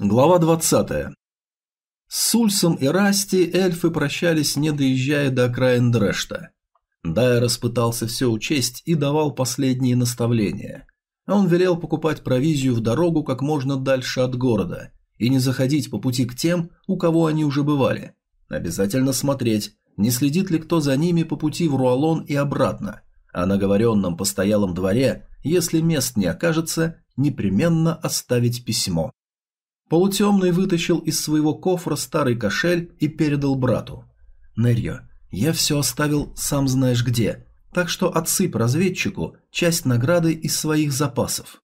Глава 20. С Сульсом и Расти эльфы прощались, не доезжая до окраин Дрешта. Дайрос пытался все учесть и давал последние наставления. Он велел покупать провизию в дорогу как можно дальше от города и не заходить по пути к тем, у кого они уже бывали. Обязательно смотреть, не следит ли кто за ними по пути в Руалон и обратно, а на говоренном постоялом дворе, если мест не окажется, непременно оставить письмо. Полутемный вытащил из своего кофра старый кошель и передал брату. «Нерьо, я все оставил сам знаешь где, так что отсыпь разведчику часть награды из своих запасов».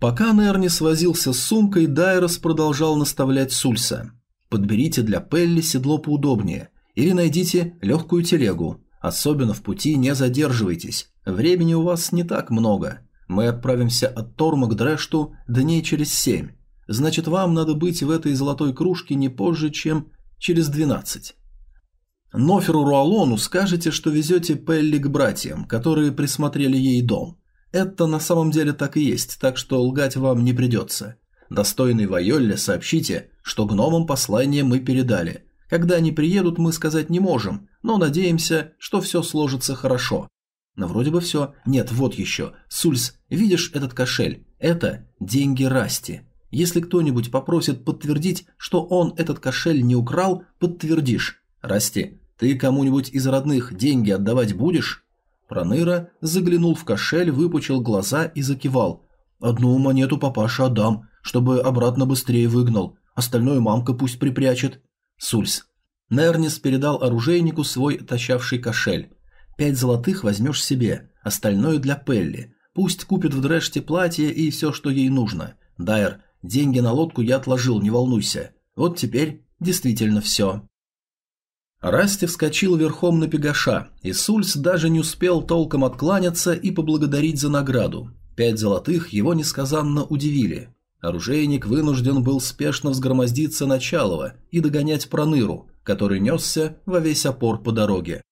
Пока Нерни свозился с сумкой, Дайрос продолжал наставлять Сульса. «Подберите для Пелли седло поудобнее, или найдите легкую телегу. Особенно в пути не задерживайтесь, времени у вас не так много. Мы отправимся от Торма к Дрешту дней через семь, Значит, вам надо быть в этой золотой кружке не позже, чем через 12. Ноферу Руалону скажете, что везете Пелли к братьям, которые присмотрели ей дом. Это на самом деле так и есть, так что лгать вам не придется. Достойный Вайолле сообщите, что гномам послание мы передали. Когда они приедут, мы сказать не можем, но надеемся, что все сложится хорошо. Но вроде бы все. Нет, вот еще. Сульс, видишь этот кошель? Это деньги Расти. Если кто-нибудь попросит подтвердить, что он этот кошель не украл, подтвердишь. Расти, ты кому-нибудь из родных деньги отдавать будешь? Проныра заглянул в кошель, выпучил глаза и закивал. Одну монету папаша отдам, чтобы обратно быстрее выгнал. Остальное мамка пусть припрячет. Сульс. Нернис передал оружейнику свой тащавший кошель. Пять золотых возьмешь себе, остальное для Пелли. Пусть купит в Дрэште платье и все, что ей нужно. Дайер, Деньги на лодку я отложил, не волнуйся. Вот теперь действительно все. Расти вскочил верхом на пегаша, и Сульс даже не успел толком откланяться и поблагодарить за награду. Пять золотых его несказанно удивили. Оружейник вынужден был спешно взгромоздиться на Чалова и догонять Проныру, который несся во весь опор по дороге.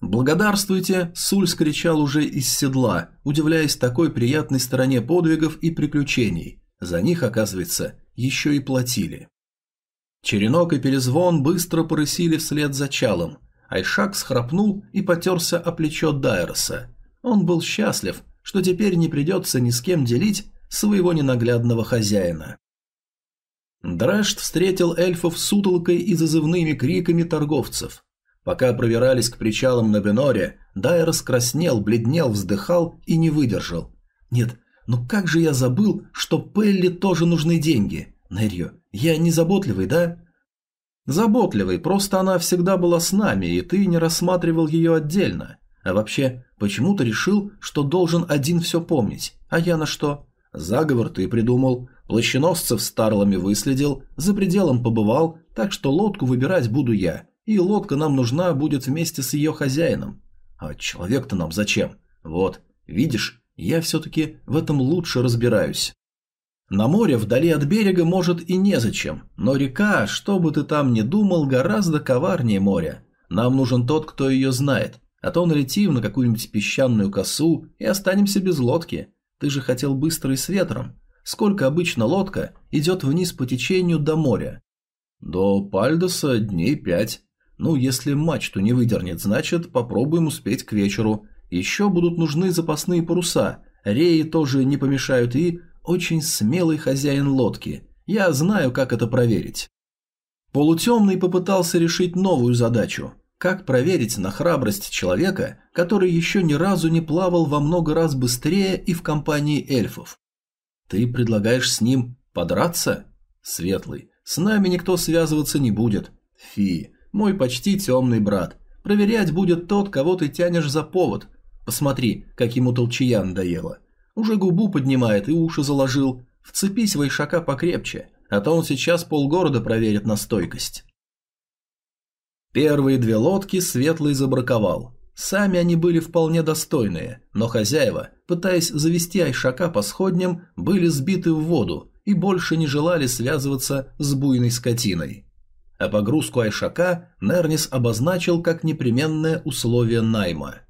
«Благодарствуйте!» – Сульс кричал уже из седла, удивляясь такой приятной стороне подвигов и приключений, за них, оказывается, еще и платили. Черенок и перезвон быстро порысили вслед за чалом. Айшак схрапнул и потерся о плечо Дайроса. Он был счастлив, что теперь не придется ни с кем делить своего ненаглядного хозяина. Дрэшт встретил эльфов с утолкой и зазывными криками торговцев. Пока пробирались к причалам на Беноре, Дайрос краснел, бледнел, вздыхал и не выдержал. Нет, ну как же я забыл, что Пелли тоже нужны деньги? Нерью, я не заботливый, да? Заботливый, просто она всегда была с нами, и ты не рассматривал ее отдельно. А вообще, почему ты решил, что должен один все помнить? А я на что? Заговор ты придумал, плащеносцев с тарлами выследил, за пределом побывал, так что лодку выбирать буду я, и лодка нам нужна будет вместе с ее хозяином. А человек-то нам зачем? Вот, видишь, я все-таки в этом лучше разбираюсь. На море вдали от берега может и незачем, но река, что бы ты там ни думал, гораздо коварнее моря. Нам нужен тот, кто ее знает, а то налетим на какую-нибудь песчаную косу и останемся без лодки. Ты же хотел быстро и с ветром. Сколько обычно лодка идет вниз по течению до моря? До Пальдоса дней пять. Ну, если мачту не выдернет, значит, попробуем успеть к вечеру. Еще будут нужны запасные паруса, реи тоже не помешают и очень смелый хозяин лодки. Я знаю, как это проверить. Полутемный попытался решить новую задачу. Как проверить на храбрость человека, который еще ни разу не плавал во много раз быстрее и в компании эльфов? Ты предлагаешь с ним подраться? Светлый. С нами никто связываться не будет. Фи, мой почти темный брат. Проверять будет тот, кого ты тянешь за повод, Посмотри, как ему толчья надоело. Уже губу поднимает и уши заложил. Вцепись в Ишака покрепче, а то он сейчас полгорода проверит на стойкость. Первые две лодки Светлый забраковал. Сами они были вполне достойные, но хозяева, пытаясь завести Айшака по сходням, были сбиты в воду и больше не желали связываться с буйной скотиной. А погрузку Айшака Нернис обозначил как непременное условие найма –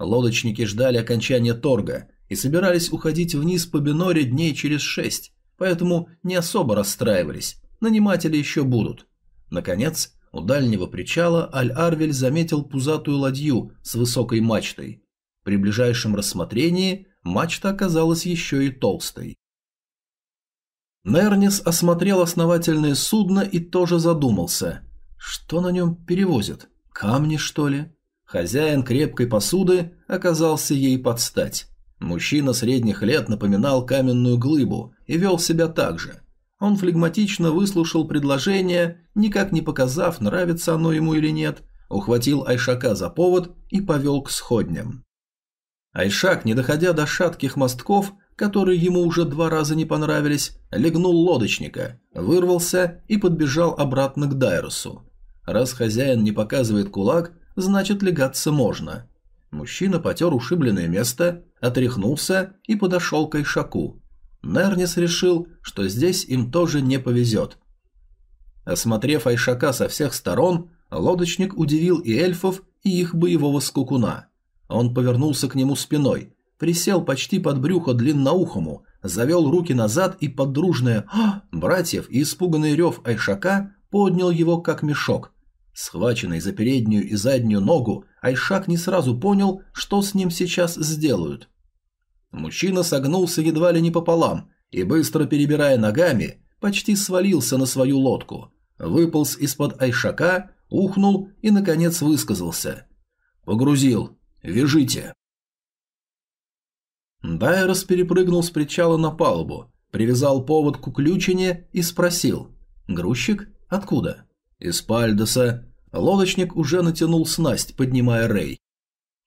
Лодочники ждали окончания торга и собирались уходить вниз по Беноре дней через шесть, поэтому не особо расстраивались. Наниматели еще будут. Наконец, у дальнего причала Аль-Арвель заметил пузатую ладью с высокой мачтой. При ближайшем рассмотрении мачта оказалась еще и толстой. Нернис осмотрел основательное судно и тоже задумался. Что на нем перевозят? Камни, что ли? Хозяин крепкой посуды оказался ей под стать. Мужчина средних лет напоминал каменную глыбу и вел себя так же. Он флегматично выслушал предложение, никак не показав, нравится оно ему или нет, ухватил Айшака за повод и повел к сходням. Айшак, не доходя до шатких мостков, которые ему уже два раза не понравились, легнул лодочника, вырвался и подбежал обратно к Дайросу. Раз хозяин не показывает кулак, значит легаться можно. Мужчина потер ушибленное место, отряхнулся и подошел к Айшаку. Нернис решил, что здесь им тоже не повезет. Осмотрев Айшака со всех сторон, лодочник удивил и эльфов, и их боевого скукуна. Он повернулся к нему спиной, присел почти под брюхо длинноухому, завел руки назад и под дружное «А!» братьев и испуганный рев Айшака поднял его как мешок. Схваченный за переднюю и заднюю ногу, Айшак не сразу понял, что с ним сейчас сделают. Мужчина согнулся едва ли не пополам и, быстро перебирая ногами, почти свалился на свою лодку. Выполз из-под Айшака, ухнул и, наконец, высказался. «Погрузил. Вяжите». Дайрос перепрыгнул с причала на палубу, привязал повод к уключине и спросил. «Грузчик? Откуда?» «Из Пальдоса». Лодочник уже натянул снасть, поднимая рей.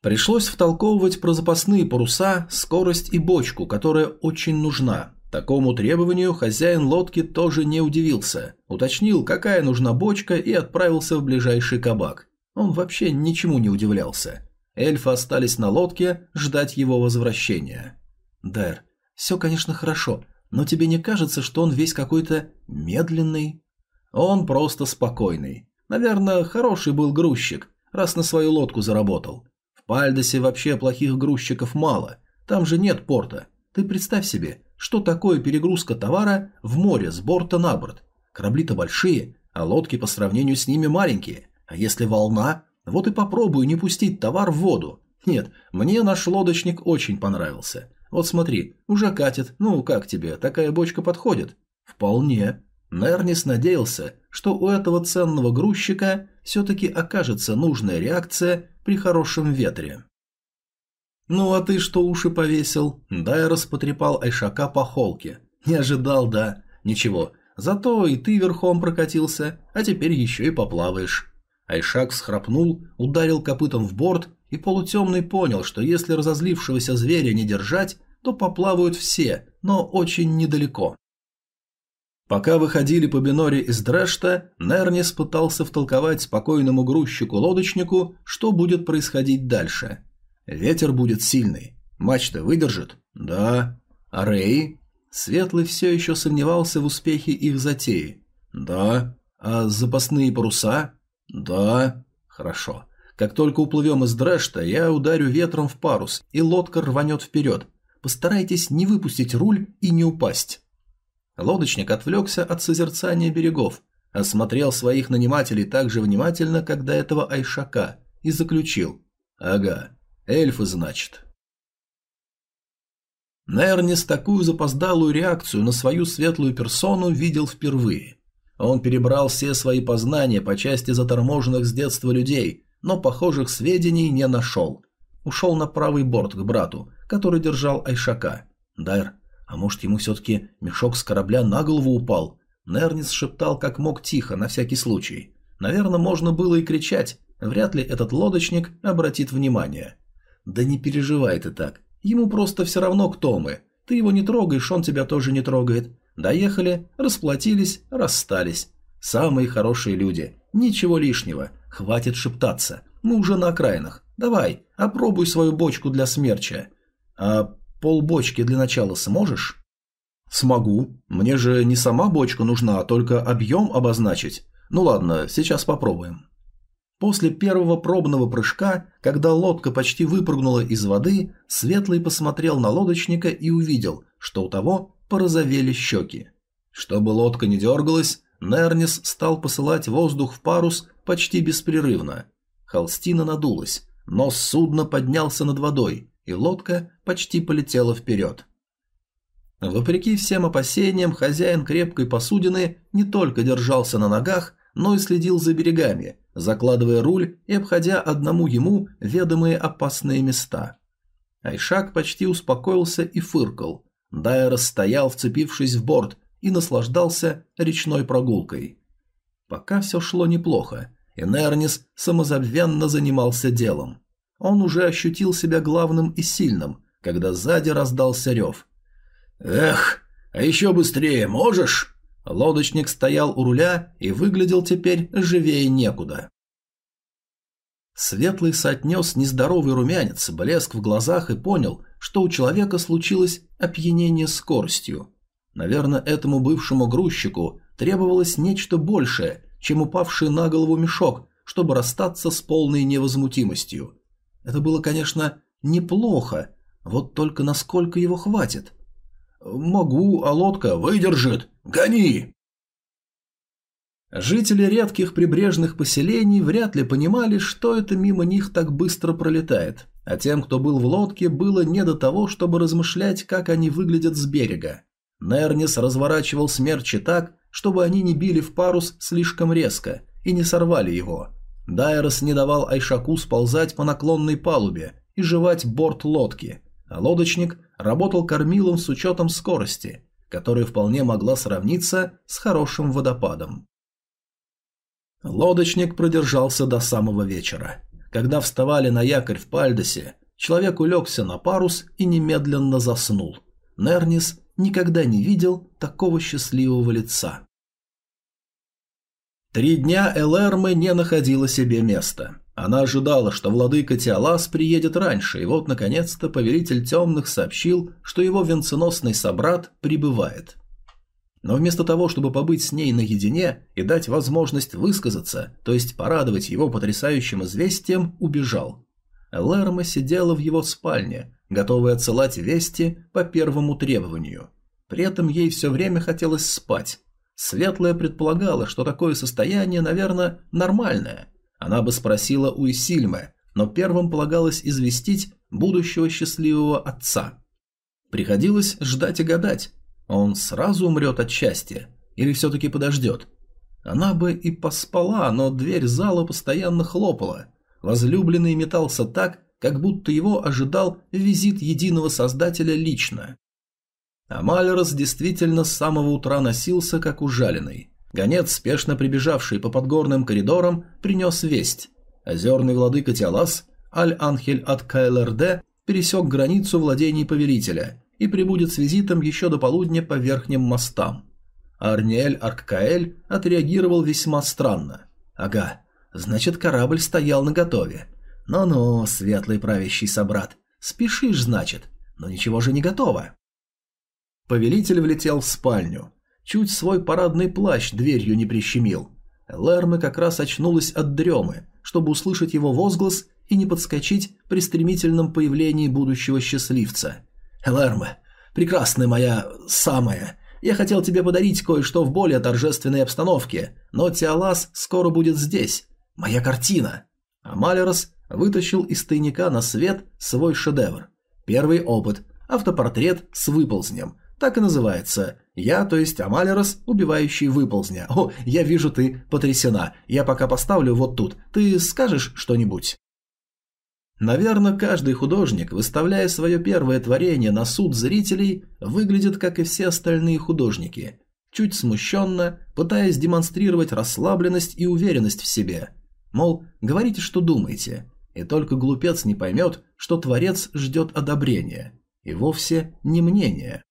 Пришлось втолковывать про запасные паруса, скорость и бочку, которая очень нужна. Такому требованию хозяин лодки тоже не удивился. Уточнил, какая нужна бочка и отправился в ближайший кабак. Он вообще ничему не удивлялся. Эльфы остались на лодке ждать его возвращения. «Дэр, все, конечно, хорошо, но тебе не кажется, что он весь какой-то медленный?» «Он просто спокойный. Наверное, хороший был грузчик, раз на свою лодку заработал. В Пальдосе вообще плохих грузчиков мало, там же нет порта. Ты представь себе, что такое перегрузка товара в море с борта на борт. Корабли-то большие, а лодки по сравнению с ними маленькие. А если волна, вот и попробую не пустить товар в воду. Нет, мне наш лодочник очень понравился. Вот смотри, уже катит. Ну, как тебе, такая бочка подходит? Вполне. Нернис надеялся, что у этого ценного грузчика все-таки окажется нужная реакция при хорошем ветре. «Ну а ты что уши повесил?» Дайрос потрепал Айшака по холке. «Не ожидал, да? Ничего, зато и ты верхом прокатился, а теперь еще и поплаваешь». Айшак схрапнул, ударил копытом в борт, и полутемный понял, что если разозлившегося зверя не держать, то поплавают все, но очень недалеко. Пока выходили по Биноре из Дрэшта, Нернис пытался втолковать спокойному грузчику-лодочнику, что будет происходить дальше. Ветер будет сильный. Мачта выдержит? Да. А Рэй? Светлый все еще сомневался в успехе их затеи. Да. А запасные паруса? Да. Хорошо. Как только уплывем из Дрэшта, я ударю ветром в парус, и лодка рванет вперед. Постарайтесь не выпустить руль и не упасть. Лодочник отвлекся от созерцания берегов, осмотрел своих нанимателей так же внимательно, как до этого Айшака, и заключил. «Ага, эльфы, значит». Нернис такую запоздалую реакцию на свою светлую персону видел впервые. Он перебрал все свои познания по части заторможенных с детства людей, но похожих сведений не нашел. Ушел на правый борт к брату, который держал Айшака. «Дайр, а может, ему все-таки мешок с корабля на голову упал? Нернис шептал как мог тихо, на всякий случай. Наверное, можно было и кричать. Вряд ли этот лодочник обратит внимание. Да не переживай ты так. Ему просто все равно, кто мы. Ты его не трогаешь, он тебя тоже не трогает. Доехали, расплатились, расстались. Самые хорошие люди. Ничего лишнего. Хватит шептаться. Мы уже на окраинах. Давай, опробуй свою бочку для смерча. А Полбочки для начала сможешь? Смогу. Мне же не сама бочка нужна, а только объем обозначить. Ну ладно, сейчас попробуем. После первого пробного прыжка, когда лодка почти выпрыгнула из воды, Светлый посмотрел на лодочника и увидел, что у того порозовели щеки. Чтобы лодка не дергалась, Нернис стал посылать воздух в парус почти беспрерывно. Холстина надулась, нос судна поднялся над водой, и лодка почти полетела вперед. Вопреки всем опасениям, хозяин крепкой посудины не только держался на ногах, но и следил за берегами, закладывая руль и обходя одному ему ведомые опасные места. Айшак почти успокоился и фыркал. Дайрос стоял, вцепившись в борт, и наслаждался речной прогулкой. Пока все шло неплохо, и самозабвенно занимался делом. Он уже ощутил себя главным и сильным, когда сзади раздался рев. «Эх, а еще быстрее можешь?» Лодочник стоял у руля и выглядел теперь живее некуда. Светлый соотнес нездоровый румянец, блеск в глазах и понял, что у человека случилось опьянение скоростью. Наверное, этому бывшему грузчику требовалось нечто большее, чем упавший на голову мешок, чтобы расстаться с полной невозмутимостью. Это было, конечно, неплохо, вот только насколько его хватит. «Могу, а лодка выдержит. Гони!» Жители редких прибрежных поселений вряд ли понимали, что это мимо них так быстро пролетает, а тем, кто был в лодке, было не до того, чтобы размышлять, как они выглядят с берега. Нернис разворачивал смерчи так, чтобы они не били в парус слишком резко и не сорвали его. Дайрос не давал Айшаку сползать по наклонной палубе и жевать борт лодки, а лодочник работал кормилом с учетом скорости, которая вполне могла сравниться с хорошим водопадом. Лодочник продержался до самого вечера. Когда вставали на якорь в Пальдосе, человек улегся на парус и немедленно заснул. Нернис никогда не видел такого счастливого лица. Три дня Элэрме не находила себе места. Она ожидала, что владыка Тиалас приедет раньше, и вот, наконец-то, повелитель темных сообщил, что его венценосный собрат прибывает. Но вместо того, чтобы побыть с ней наедине и дать возможность высказаться, то есть порадовать его потрясающим известием, убежал. Лерма сидела в его спальне, готовая отсылать вести по первому требованию. При этом ей все время хотелось спать. Светлая предполагала, что такое состояние, наверное, нормальное – она бы спросила у Исильмы, но первым полагалось известить будущего счастливого отца. Приходилось ждать и гадать. Он сразу умрет от счастья или все-таки подождет? Она бы и поспала, но дверь зала постоянно хлопала. Возлюбленный метался так, как будто его ожидал визит единого создателя лично. А Малерос действительно с самого утра носился, как ужаленный. Гонец, спешно прибежавший по подгорным коридорам, принес весть. Озерный владыка Тиалас, Аль-Анхель от КЛРД, пересек границу владений повелителя и прибудет с визитом еще до полудня по верхним мостам. Арниэль Арккаэль отреагировал весьма странно. «Ага, значит, корабль стоял наготове. Ну-ну, светлый правящий собрат, спешишь, значит, но ничего же не готово». Повелитель влетел в спальню. Чуть свой парадный плащ дверью не прищемил. Лерме как раз очнулась от дремы, чтобы услышать его возглас и не подскочить при стремительном появлении будущего счастливца. «Лерме, прекрасная моя самая, я хотел тебе подарить кое-что в более торжественной обстановке, но Тиалас скоро будет здесь. Моя картина!» А Малерос вытащил из тайника на свет свой шедевр. Первый опыт – автопортрет с выползнем. Так и называется я, то есть Амалерос, убивающий выползня. О, я вижу, ты потрясена. Я пока поставлю вот тут. Ты скажешь что-нибудь? Наверное, каждый художник, выставляя свое первое творение на суд зрителей, выглядит как и все остальные художники. Чуть смущенно, пытаясь демонстрировать расслабленность и уверенность в себе. Мол, говорите, что думаете. И только глупец не поймет, что творец ждет одобрения. И вовсе не мнения.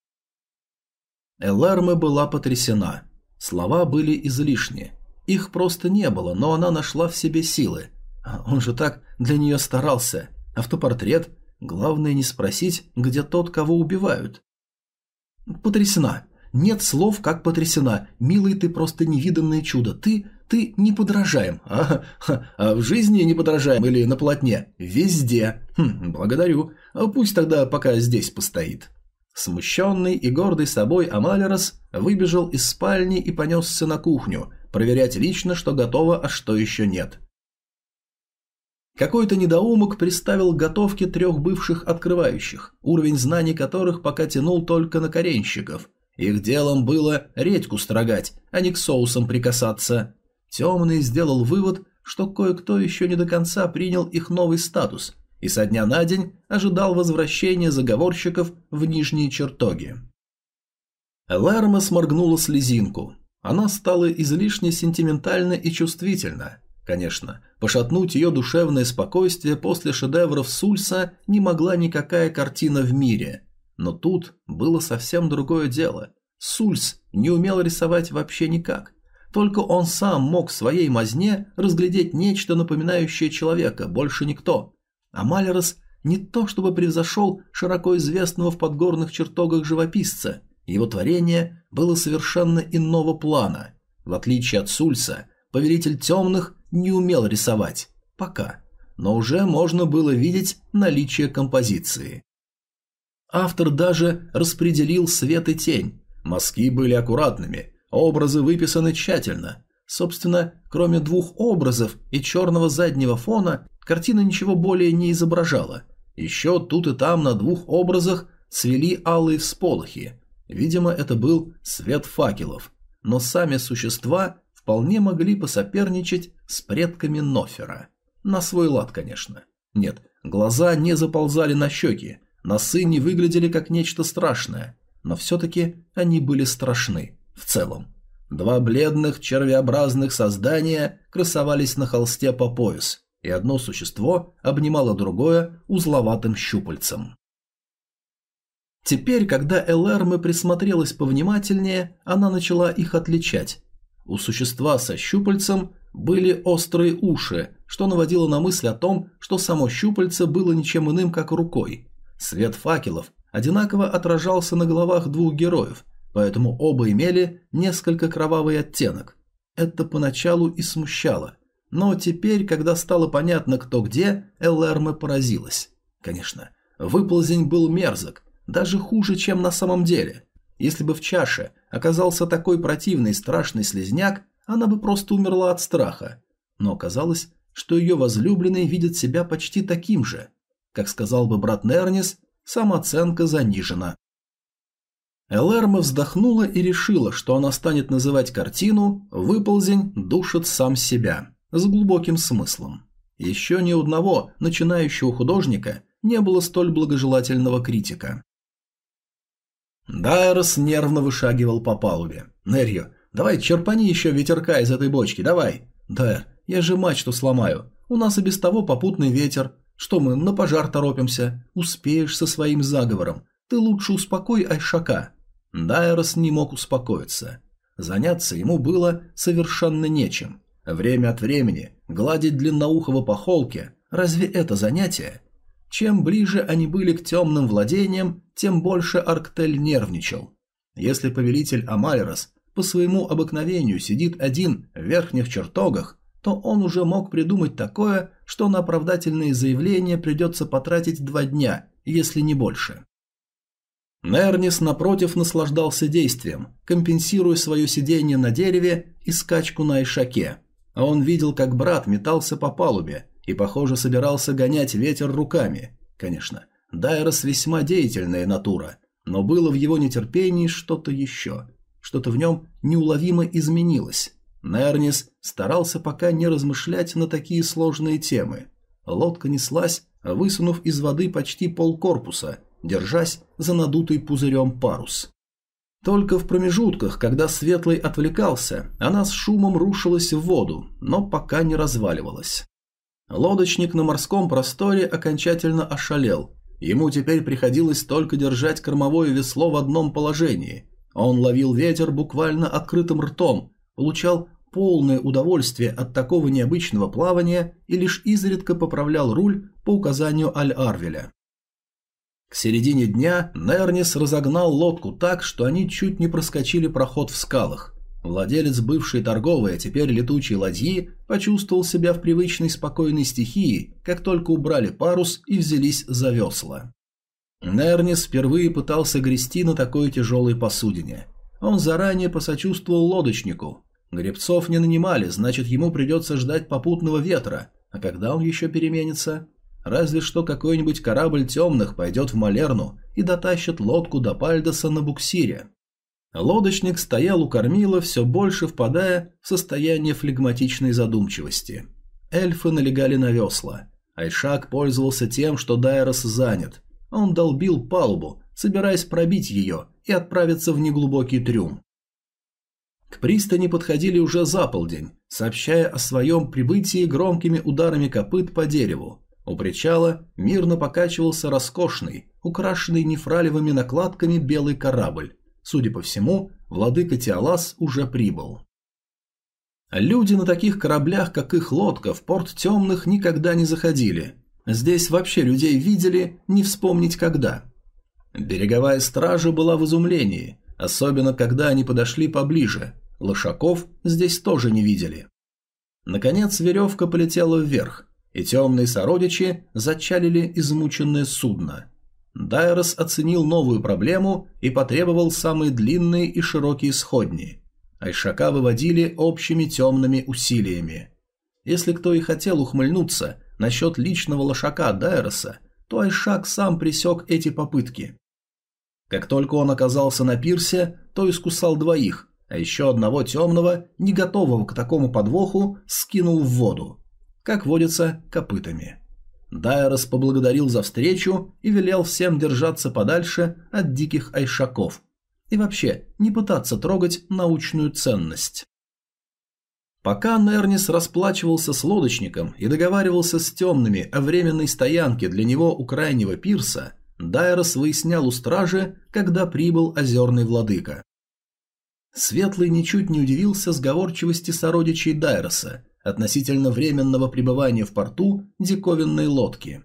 Элэрме была потрясена. Слова были излишни. Их просто не было, но она нашла в себе силы. А он же так для нее старался. Автопортрет. Главное не спросить, где тот, кого убивают. Потрясена. Нет слов, как потрясена. Милый ты просто невиданное чудо. Ты, ты не подражаем. А, а в жизни не подражаем или на полотне? Везде. Хм, благодарю. А пусть тогда пока здесь постоит. Смущенный и гордый собой Амалерос выбежал из спальни и понесся на кухню, проверять лично, что готово, а что еще нет. Какой-то недоумок приставил к готовке трех бывших открывающих, уровень знаний которых пока тянул только на коренщиков. Их делом было редьку строгать, а не к соусам прикасаться. Темный сделал вывод, что кое-кто еще не до конца принял их новый статус и со дня на день ожидал возвращения заговорщиков в нижние чертоги. Лерма сморгнула слезинку. Она стала излишне сентиментальна и чувствительна. Конечно, пошатнуть ее душевное спокойствие после шедевров Сульса не могла никакая картина в мире. Но тут было совсем другое дело. Сульс не умел рисовать вообще никак. Только он сам мог в своей мазне разглядеть нечто напоминающее человека, больше никто. А Малерос не то чтобы превзошел широко известного в подгорных чертогах живописца, его творение было совершенно иного плана. В отличие от Сульса, повелитель темных не умел рисовать. Пока. Но уже можно было видеть наличие композиции. Автор даже распределил свет и тень. Мазки были аккуратными, Образы выписаны тщательно. Собственно, кроме двух образов и черного заднего фона, картина ничего более не изображала. Еще тут и там на двух образах цвели алые всполохи. Видимо, это был свет факелов. Но сами существа вполне могли посоперничать с предками Нофера. На свой лад, конечно. Нет, глаза не заползали на щеки, носы не выглядели как нечто страшное, но все-таки они были страшны в целом. Два бледных червеобразных создания красовались на холсте по пояс, и одно существо обнимало другое узловатым щупальцем. Теперь, когда Элэрме присмотрелась повнимательнее, она начала их отличать. У существа со щупальцем были острые уши, что наводило на мысль о том, что само щупальце было ничем иным, как рукой. Свет факелов одинаково отражался на головах двух героев, поэтому оба имели несколько кровавый оттенок. Это поначалу и смущало, но теперь, когда стало понятно, кто где, Элэрме поразилась. Конечно, выползень был мерзок, даже хуже, чем на самом деле. Если бы в чаше оказался такой противный страшный слезняк, она бы просто умерла от страха. Но оказалось, что ее возлюбленный видит себя почти таким же. Как сказал бы брат Нернис, самооценка занижена. Элэрма вздохнула и решила, что она станет называть картину «Выползень душит сам себя» с глубоким смыслом. Еще ни одного начинающего художника не было столь благожелательного критика. Дайрос нервно вышагивал по палубе. «Нерью, давай черпани еще ветерка из этой бочки, давай!» «Дайр, я же мачту сломаю. У нас и без того попутный ветер. Что мы, на пожар торопимся? Успеешь со своим заговором. Ты лучше успокой Айшака». Дайрос не мог успокоиться. Заняться ему было совершенно нечем. Время от времени гладить длинноухого по холке – разве это занятие? Чем ближе они были к темным владениям, тем больше Арктель нервничал. Если повелитель Амалерос по своему обыкновению сидит один в верхних чертогах, то он уже мог придумать такое, что на оправдательные заявления придется потратить два дня, если не больше. Нернис, напротив, наслаждался действием, компенсируя свое сидение на дереве и скачку на ишаке. А он видел, как брат метался по палубе и, похоже, собирался гонять ветер руками. Конечно, Дайрос весьма деятельная натура, но было в его нетерпении что-то еще. Что-то в нем неуловимо изменилось. Нернис старался пока не размышлять на такие сложные темы. Лодка неслась, высунув из воды почти полкорпуса – держась за надутый пузырем парус. Только в промежутках, когда Светлый отвлекался, она с шумом рушилась в воду, но пока не разваливалась. Лодочник на морском просторе окончательно ошалел. Ему теперь приходилось только держать кормовое весло в одном положении. Он ловил ветер буквально открытым ртом, получал полное удовольствие от такого необычного плавания и лишь изредка поправлял руль по указанию Аль-Арвеля. К середине дня Нернис разогнал лодку так, что они чуть не проскочили проход в скалах. Владелец бывшей торговой, а теперь летучей ладьи, почувствовал себя в привычной спокойной стихии, как только убрали парус и взялись за весла. Нернис впервые пытался грести на такой тяжелой посудине. Он заранее посочувствовал лодочнику. Гребцов не нанимали, значит ему придется ждать попутного ветра. А когда он еще переменится? Разве что какой-нибудь корабль темных пойдет в Малерну и дотащит лодку до Пальдоса на буксире. Лодочник стоял у кормила, все больше впадая в состояние флегматичной задумчивости. Эльфы налегали на весла. Айшак пользовался тем, что Дайрос занят. Он долбил палубу, собираясь пробить ее и отправиться в неглубокий трюм. К пристани подходили уже за полдень, сообщая о своем прибытии громкими ударами копыт по дереву. У причала мирно покачивался роскошный, украшенный нефралевыми накладками белый корабль. Судя по всему, владыка Тиалас уже прибыл. Люди на таких кораблях, как их лодка, в порт темных никогда не заходили. Здесь вообще людей видели, не вспомнить когда. Береговая стража была в изумлении, особенно когда они подошли поближе. Лошаков здесь тоже не видели. Наконец веревка полетела вверх, и темные сородичи зачалили измученное судно. Дайрос оценил новую проблему и потребовал самые длинные и широкие сходни. Айшака выводили общими темными усилиями. Если кто и хотел ухмыльнуться насчет личного лошака Дайроса, то Айшак сам пресек эти попытки. Как только он оказался на пирсе, то искусал двоих, а еще одного темного, не готового к такому подвоху, скинул в воду. Как водится, копытами. Дайрос поблагодарил за встречу и велел всем держаться подальше от диких айшаков. И вообще, не пытаться трогать научную ценность. Пока Нернис расплачивался с лодочником и договаривался с темными о временной стоянке для него у крайнего пирса, Дайрос выяснял у стражи, когда прибыл озерный владыка. Светлый ничуть не удивился сговорчивости сородичей Дайроса относительно временного пребывания в порту диковинной лодки.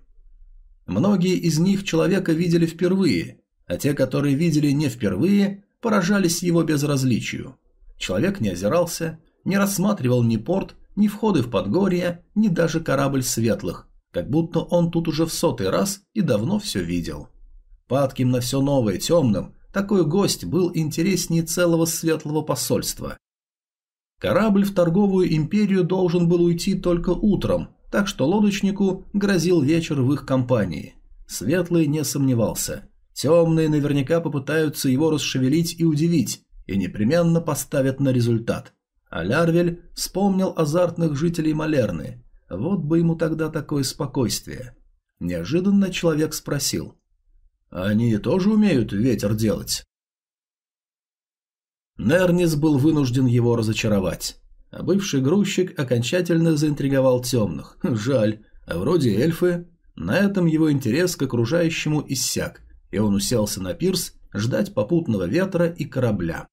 Многие из них человека видели впервые, а те, которые видели не впервые, поражались его безразличию. Человек не озирался, не рассматривал ни порт, ни входы в Подгорье, ни даже корабль светлых, как будто он тут уже в сотый раз и давно все видел. Падким на все новое темным, такой гость был интереснее целого светлого посольства. Корабль в торговую империю должен был уйти только утром, так что лодочнику грозил вечер в их компании. Светлый не сомневался. Темные наверняка попытаются его расшевелить и удивить, и непременно поставят на результат. А Лярвель вспомнил азартных жителей Малерны. Вот бы ему тогда такое спокойствие. Неожиданно человек спросил. «Они тоже умеют ветер делать?» Нернис был вынужден его разочаровать. А бывший грузчик окончательно заинтриговал темных. Жаль, а вроде эльфы. На этом его интерес к окружающему иссяк, и он уселся на пирс ждать попутного ветра и корабля.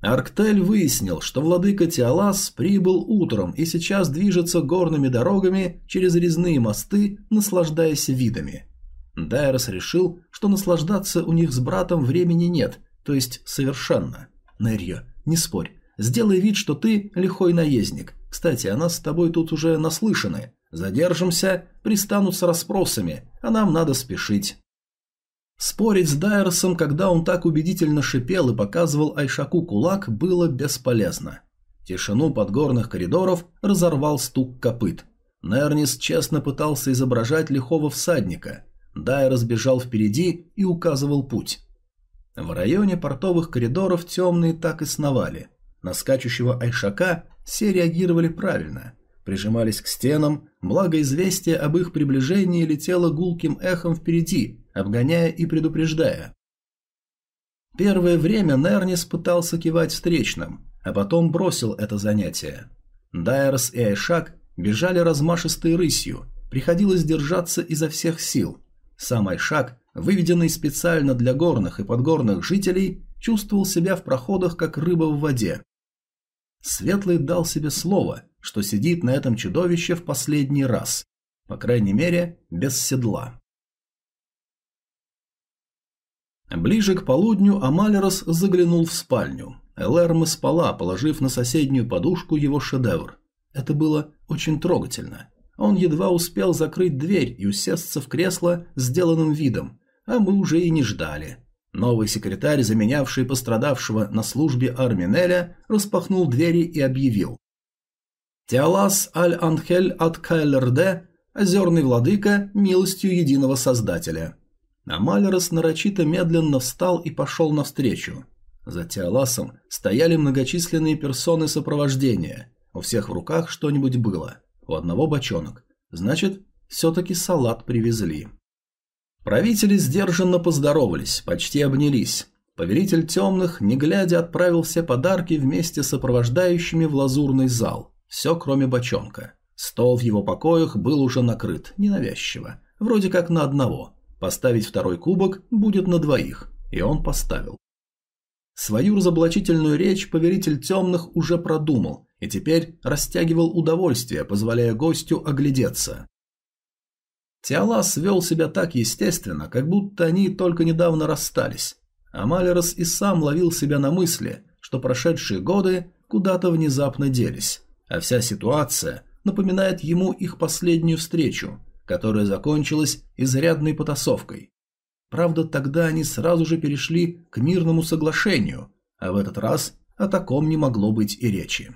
Арктель выяснил, что владыка Тиалас прибыл утром и сейчас движется горными дорогами через резные мосты, наслаждаясь видами. Дайрос решил, что наслаждаться у них с братом времени нет, то есть совершенно. Нерьо, не спорь. Сделай вид, что ты лихой наездник. Кстати, о нас с тобой тут уже наслышаны. Задержимся, пристанут с расспросами, а нам надо спешить. Спорить с Дайерсом, когда он так убедительно шипел и показывал Айшаку кулак, было бесполезно. Тишину подгорных коридоров разорвал стук копыт. Нернис честно пытался изображать лихого всадника. Дайерс бежал впереди и указывал путь. В районе портовых коридоров темные так и сновали. На скачущего Айшака все реагировали правильно. Прижимались к стенам, благо известие об их приближении летело гулким эхом впереди, обгоняя и предупреждая. Первое время Нернис пытался кивать встречным, а потом бросил это занятие. Дайерс и Айшак бежали размашистой рысью, приходилось держаться изо всех сил. Сам Айшак выведенный специально для горных и подгорных жителей, чувствовал себя в проходах как рыба в воде. Светлый дал себе слово, что сидит на этом чудовище в последний раз, по крайней мере, без седла. Ближе к полудню Амалерос заглянул в спальню. Элэрма спала, положив на соседнюю подушку его шедевр. Это было очень трогательно. Он едва успел закрыть дверь и усесться в кресло сделанным видом, а мы уже и не ждали. Новый секретарь, заменявший пострадавшего на службе Арминеля, распахнул двери и объявил. «Теолас Аль-Анхель от Кайлерде, озерный владыка, милостью единого создателя». Амалерос нарочито медленно встал и пошел навстречу. За Теоласом стояли многочисленные персоны сопровождения. У всех в руках что-нибудь было. У одного бочонок. Значит, все-таки салат привезли. Правители сдержанно поздоровались, почти обнялись. Повелитель темных, не глядя, отправил все подарки вместе с сопровождающими в лазурный зал. Все, кроме бочонка. Стол в его покоях был уже накрыт, ненавязчиво. Вроде как на одного. Поставить второй кубок будет на двоих. И он поставил. Свою разоблачительную речь повелитель темных уже продумал и теперь растягивал удовольствие, позволяя гостю оглядеться. Тиалас вел себя так естественно, как будто они только недавно расстались. А Малерос и сам ловил себя на мысли, что прошедшие годы куда-то внезапно делись, а вся ситуация напоминает ему их последнюю встречу, которая закончилась изрядной потасовкой. Правда, тогда они сразу же перешли к мирному соглашению, а в этот раз о таком не могло быть и речи.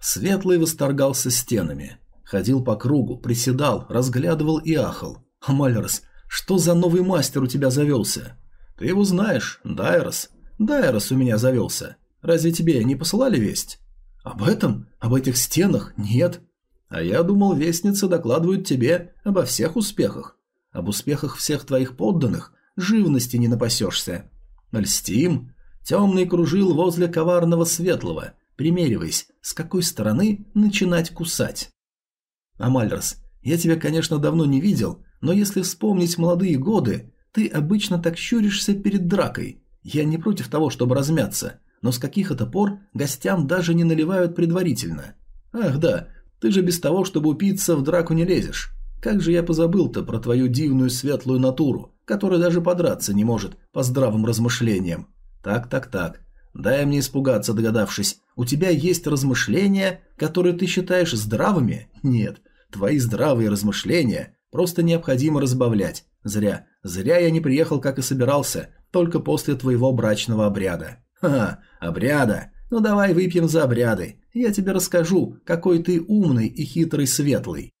Светлый восторгался стенами, Ходил по кругу, приседал, разглядывал и ахал. «Амальрос, что за новый мастер у тебя завелся?» «Ты его знаешь, Дайрос. Дайрос у меня завелся. Разве тебе не посылали весть?» «Об этом? Об этих стенах? Нет». «А я думал, вестницы докладывают тебе обо всех успехах. Об успехах всех твоих подданных живности не напасешься». «Льстим?» Темный кружил возле коварного светлого, примериваясь, с какой стороны начинать кусать. Амальрос, я тебя, конечно, давно не видел, но если вспомнить молодые годы, ты обычно так щуришься перед дракой. Я не против того, чтобы размяться, но с каких это пор гостям даже не наливают предварительно? Ах да, ты же без того, чтобы упиться, в драку не лезешь. Как же я позабыл-то про твою дивную светлую натуру, которая даже подраться не может по здравым размышлениям. Так-так-так. Дай мне испугаться, догадавшись. У тебя есть размышления, которые ты считаешь здравыми? Нет. Твои здравые размышления просто необходимо разбавлять. Зря. Зря я не приехал, как и собирался, только после твоего брачного обряда. Ха, обряда. Ну давай выпьем за обряды. Я тебе расскажу, какой ты умный и хитрый светлый.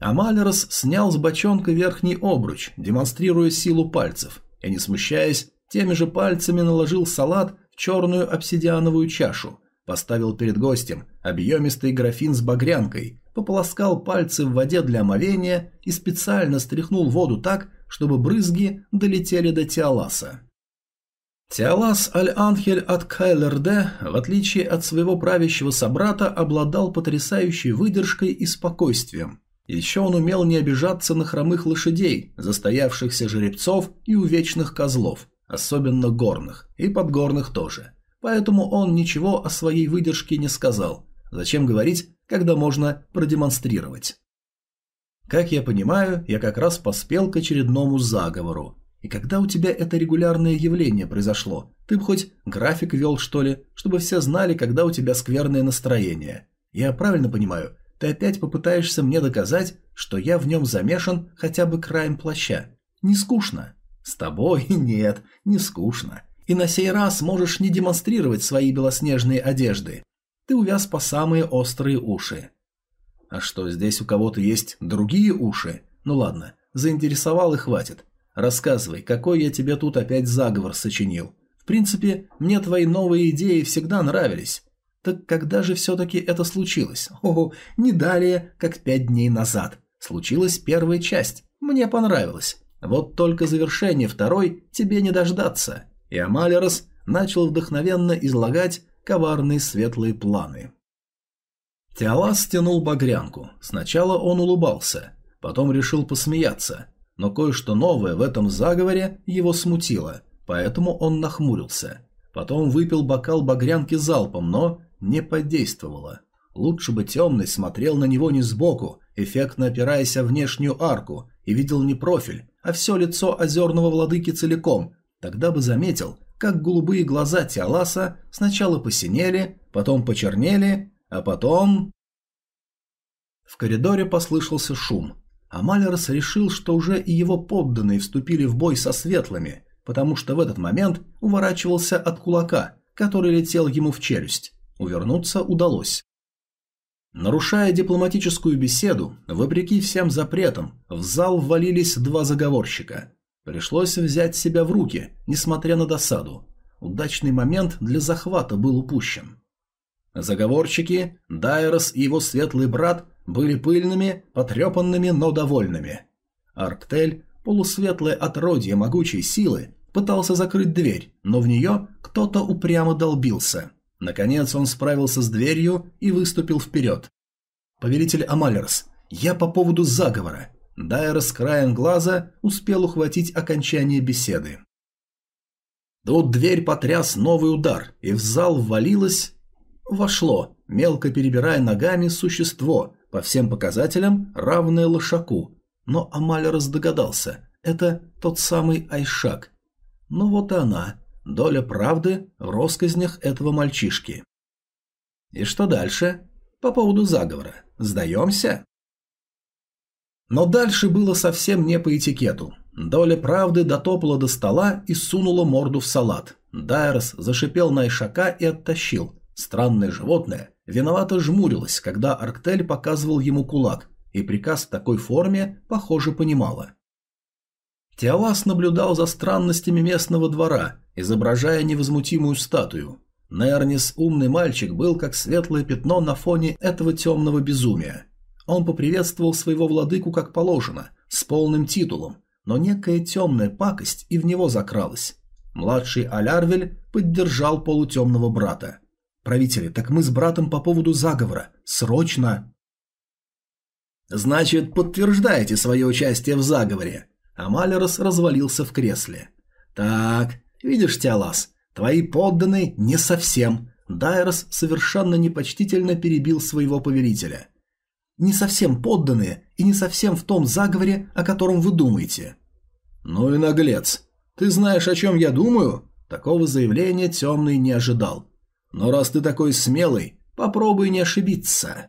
Амалерос снял с бочонка верхний обруч, демонстрируя силу пальцев, и, не смущаясь, теми же пальцами наложил салат в черную обсидиановую чашу, поставил перед гостем объемистый графин с багрянкой, пополоскал пальцы в воде для омовения и специально стряхнул воду так, чтобы брызги долетели до Тиаласа. Тиалас Аль-Анхель от Кайлерде, в отличие от своего правящего собрата, обладал потрясающей выдержкой и спокойствием. Еще он умел не обижаться на хромых лошадей, застоявшихся жеребцов и увечных козлов, особенно горных, и подгорных тоже. Поэтому он ничего о своей выдержке не сказал. Зачем говорить, когда можно продемонстрировать. Как я понимаю, я как раз поспел к очередному заговору. И когда у тебя это регулярное явление произошло, ты бы хоть график вел, что ли, чтобы все знали, когда у тебя скверное настроение. Я правильно понимаю, ты опять попытаешься мне доказать, что я в нем замешан хотя бы краем плаща. Не скучно? С тобой нет, не скучно. И на сей раз можешь не демонстрировать свои белоснежные одежды. Ты увяз по самые острые уши. А что, здесь у кого-то есть другие уши? Ну ладно, заинтересовал и хватит. Рассказывай, какой я тебе тут опять заговор сочинил. В принципе, мне твои новые идеи всегда нравились. Так когда же все-таки это случилось? О, не далее, как пять дней назад. Случилась первая часть. Мне понравилось. Вот только завершение второй тебе не дождаться. И Амалерос начал вдохновенно излагать коварные светлые планы. Теолас стянул багрянку. Сначала он улыбался, потом решил посмеяться, но кое-что новое в этом заговоре его смутило, поэтому он нахмурился. Потом выпил бокал багрянки залпом, но не подействовало. Лучше бы темный смотрел на него не сбоку, эффектно опираясь о внешнюю арку, и видел не профиль, а все лицо озерного владыки целиком, тогда бы заметил, как голубые глаза Тиаласа сначала посинели, потом почернели, а потом... В коридоре послышался шум. Амалерос решил, что уже и его подданные вступили в бой со светлыми, потому что в этот момент уворачивался от кулака, который летел ему в челюсть. Увернуться удалось. Нарушая дипломатическую беседу, вопреки всем запретам, в зал ввалились два заговорщика. Пришлось взять себя в руки, несмотря на досаду. Удачный момент для захвата был упущен. Заговорщики, Дайрос и его светлый брат были пыльными, потрепанными, но довольными. Арктель, полусветлое отродье могучей силы, пытался закрыть дверь, но в нее кто-то упрямо долбился. Наконец он справился с дверью и выступил вперед. «Повелитель Амалерс, я по поводу заговора». Дайрос краем глаза успел ухватить окончание беседы. Тут дверь потряс новый удар, и в зал ввалилось... Вошло, мелко перебирая ногами, существо, по всем показателям равное лошаку. Но Амалерос догадался, это тот самый Айшак. Ну вот и она, доля правды в росказнях этого мальчишки. И что дальше? По поводу заговора. Сдаемся? Но дальше было совсем не по этикету. Доля правды дотопала до стола и сунула морду в салат. Дайрос зашипел на Ишака и оттащил. Странное животное виновато жмурилось, когда Арктель показывал ему кулак, и приказ в такой форме, похоже, понимала. Теолас наблюдал за странностями местного двора, изображая невозмутимую статую. Нернис, умный мальчик, был как светлое пятно на фоне этого темного безумия. Он поприветствовал своего владыку как положено, с полным титулом, но некая темная пакость и в него закралась. Младший Алярвель поддержал полутемного брата. «Правители, так мы с братом по поводу заговора. Срочно!» «Значит, подтверждаете свое участие в заговоре?» Амалерос развалился в кресле. «Так, видишь, Теолас, твои подданные не совсем». Дайрос совершенно непочтительно перебил своего повелителя. «Не совсем подданные и не совсем в том заговоре, о котором вы думаете». «Ну и наглец. Ты знаешь, о чем я думаю?» Такого заявления Темный не ожидал. «Но раз ты такой смелый, попробуй не ошибиться».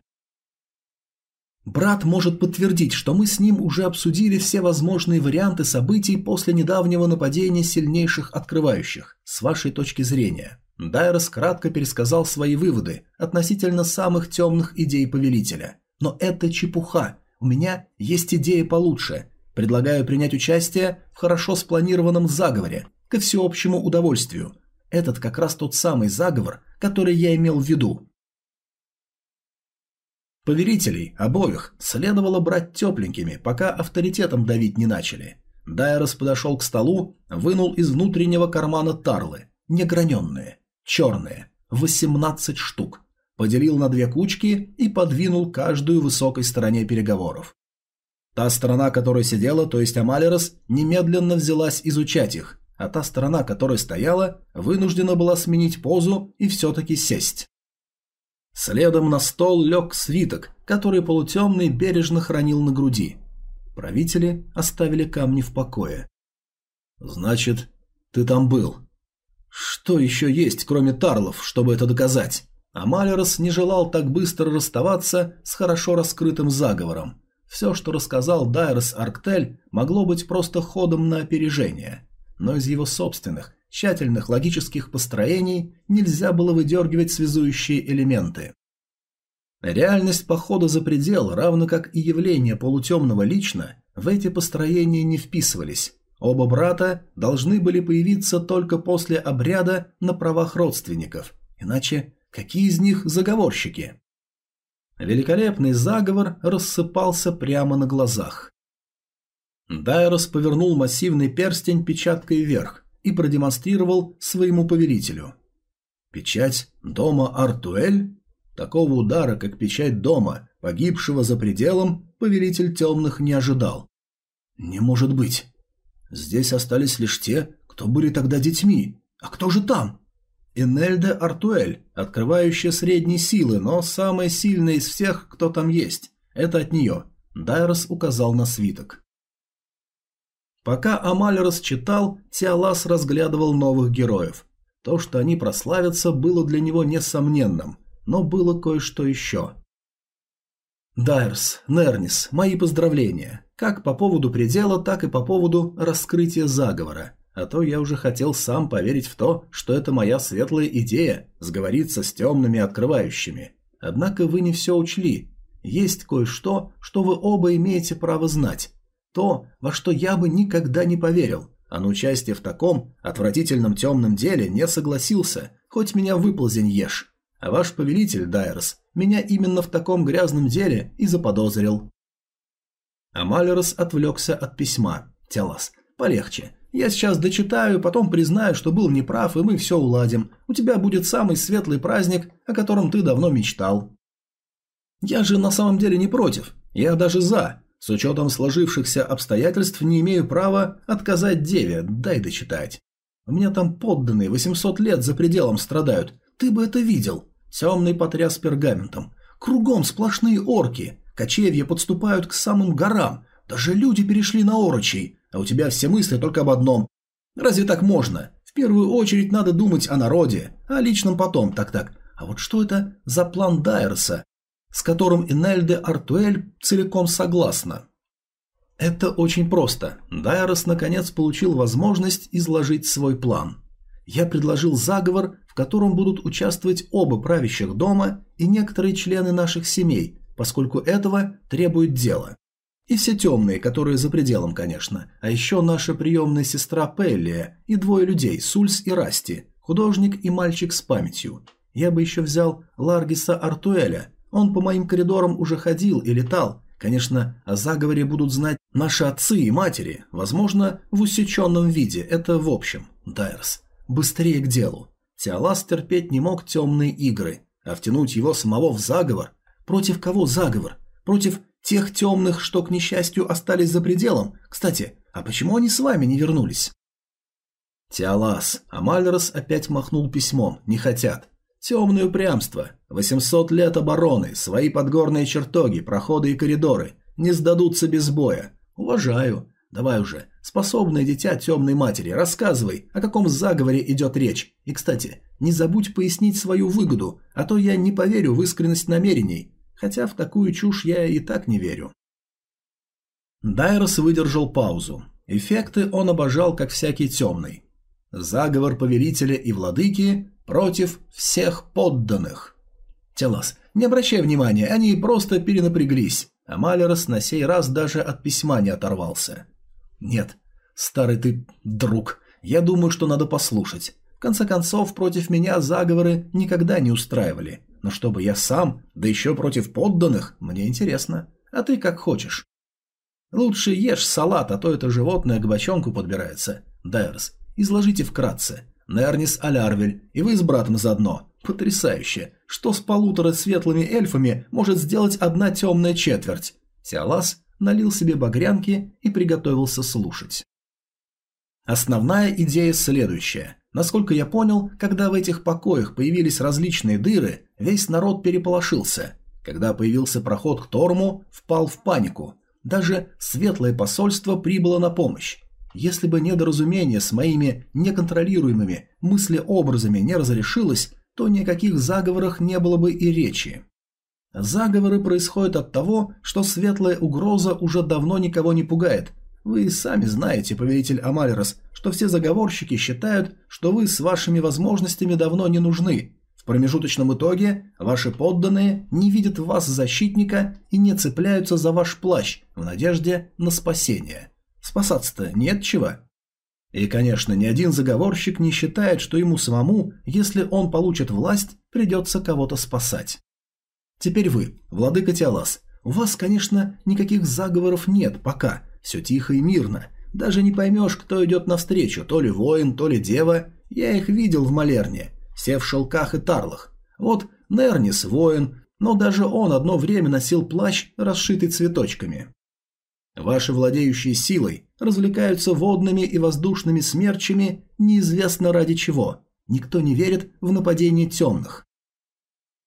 Брат может подтвердить, что мы с ним уже обсудили все возможные варианты событий после недавнего нападения сильнейших открывающих, с вашей точки зрения. Дайрос кратко пересказал свои выводы относительно самых темных идей Повелителя. Но это чепуха. У меня есть идея получше. Предлагаю принять участие в хорошо спланированном заговоре, ко всеобщему удовольствию. Этот как раз тот самый заговор, который я имел в виду. Повелителей, обоих, следовало брать тепленькими, пока авторитетом давить не начали. Дайрос подошел к столу, вынул из внутреннего кармана тарлы, неграненные, черные, 18 штук, поделил на две кучки и подвинул каждую высокой стороне переговоров. Та сторона, которая сидела, то есть Амалерос, немедленно взялась изучать их, а та сторона, которая стояла, вынуждена была сменить позу и все-таки сесть. Следом на стол лег свиток, который полутемный бережно хранил на груди. Правители оставили камни в покое. «Значит, ты там был?» «Что еще есть, кроме тарлов, чтобы это доказать?» Амалерос не желал так быстро расставаться с хорошо раскрытым заговором. Все, что рассказал Дайрос Арктель, могло быть просто ходом на опережение. Но из его собственных, тщательных логических построений нельзя было выдергивать связующие элементы. Реальность похода за предел, равно как и явление полутемного лично, в эти построения не вписывались. Оба брата должны были появиться только после обряда на правах родственников. Иначе какие из них заговорщики? Великолепный заговор рассыпался прямо на глазах. Дайрос повернул массивный перстень печаткой вверх, и продемонстрировал своему повелителю. Печать дома Артуэль? Такого удара, как печать дома, погибшего за пределом, повелитель темных не ожидал. Не может быть. Здесь остались лишь те, кто были тогда детьми. А кто же там? Энельда Артуэль, открывающая средней силы, но самая сильная из всех, кто там есть. Это от нее. Дайрос указал на свиток. Пока Амалерос читал, Тиалас разглядывал новых героев. То, что они прославятся, было для него несомненным, но было кое-что еще. Дайрс, Нернис, мои поздравления. Как по поводу предела, так и по поводу раскрытия заговора. А то я уже хотел сам поверить в то, что это моя светлая идея – сговориться с темными открывающими. Однако вы не все учли. Есть кое-что, что вы оба имеете право знать. То, во что я бы никогда не поверил. А на участие в таком отвратительном темном деле не согласился, хоть меня выползень ешь. А ваш повелитель, Дайрос, меня именно в таком грязном деле и заподозрил. Амалерос отвлекся от письма. Телас, полегче. Я сейчас дочитаю, потом признаю, что был неправ, и мы все уладим. У тебя будет самый светлый праздник, о котором ты давно мечтал. Я же на самом деле не против. Я даже за. С учетом сложившихся обстоятельств не имею права отказать деве, дай дочитать. У меня там подданные 800 лет за пределом страдают. Ты бы это видел. Темный потряс пергаментом. Кругом сплошные орки. Кочевья подступают к самым горам. Даже люди перешли на орочей. А у тебя все мысли только об одном. Разве так можно? В первую очередь надо думать о народе, о личном потом, так-так. А вот что это за план Дайерса, с которым Инельде Артуэль целиком согласна? Это очень просто. Дайерс наконец получил возможность изложить свой план. Я предложил заговор, в котором будут участвовать оба правящих дома и некоторые члены наших семей, поскольку этого требует дело. И все темные, которые за пределом, конечно. А еще наша приемная сестра Пеллия и двое людей, Сульс и Расти, художник и мальчик с памятью. Я бы еще взял Ларгиса Артуэля. Он по моим коридорам уже ходил и летал. Конечно, о заговоре будут знать наши отцы и матери. Возможно, в усеченном виде. Это в общем. Дайрс. Быстрее к делу. Теолас терпеть не мог темные игры. А втянуть его самого в заговор? Против кого заговор? Против Тех темных, что, к несчастью, остались за пределом. Кстати, а почему они с вами не вернулись? Тиалас. Амальрос опять махнул письмом. Не хотят. Темное упрямство. 800 лет обороны, свои подгорные чертоги, проходы и коридоры. Не сдадутся без боя. Уважаю. Давай уже. Способное дитя темной матери, рассказывай, о каком заговоре идет речь. И, кстати, не забудь пояснить свою выгоду, а то я не поверю в искренность намерений хотя в такую чушь я и так не верю. Дайрос выдержал паузу. Эффекты он обожал, как всякий темный. Заговор повелителя и владыки против всех подданных. Телас, не обращай внимания, они просто перенапряглись. А Малерос на сей раз даже от письма не оторвался. Нет, старый ты друг, я думаю, что надо послушать. В конце концов, против меня заговоры никогда не устраивали но чтобы я сам, да еще против подданных, мне интересно. А ты как хочешь. Лучше ешь салат, а то это животное к бочонку подбирается. Дайрс, изложите вкратце. Нернис Алярвель, и вы с братом заодно. Потрясающе. Что с полутора светлыми эльфами может сделать одна темная четверть? Тиалас налил себе багрянки и приготовился слушать. Основная идея следующая. Насколько я понял, когда в этих покоях появились различные дыры, весь народ переполошился. Когда появился проход к Торму, впал в панику. Даже светлое посольство прибыло на помощь. Если бы недоразумение с моими неконтролируемыми мыслеобразами не разрешилось, то ни о каких заговорах не было бы и речи. Заговоры происходят от того, что светлая угроза уже давно никого не пугает, вы сами знаете, повелитель Амалерос, что все заговорщики считают, что вы с вашими возможностями давно не нужны. В промежуточном итоге ваши подданные не видят в вас защитника и не цепляются за ваш плащ в надежде на спасение. Спасаться-то нет чего. И, конечно, ни один заговорщик не считает, что ему самому, если он получит власть, придется кого-то спасать. Теперь вы, владыка Тиалас, у вас, конечно, никаких заговоров нет пока – все тихо и мирно. Даже не поймешь, кто идет навстречу, то ли воин, то ли дева. Я их видел в Малерне, все в шелках и тарлах. Вот Нернис воин, но даже он одно время носил плащ, расшитый цветочками. Ваши владеющие силой развлекаются водными и воздушными смерчами неизвестно ради чего. Никто не верит в нападение темных.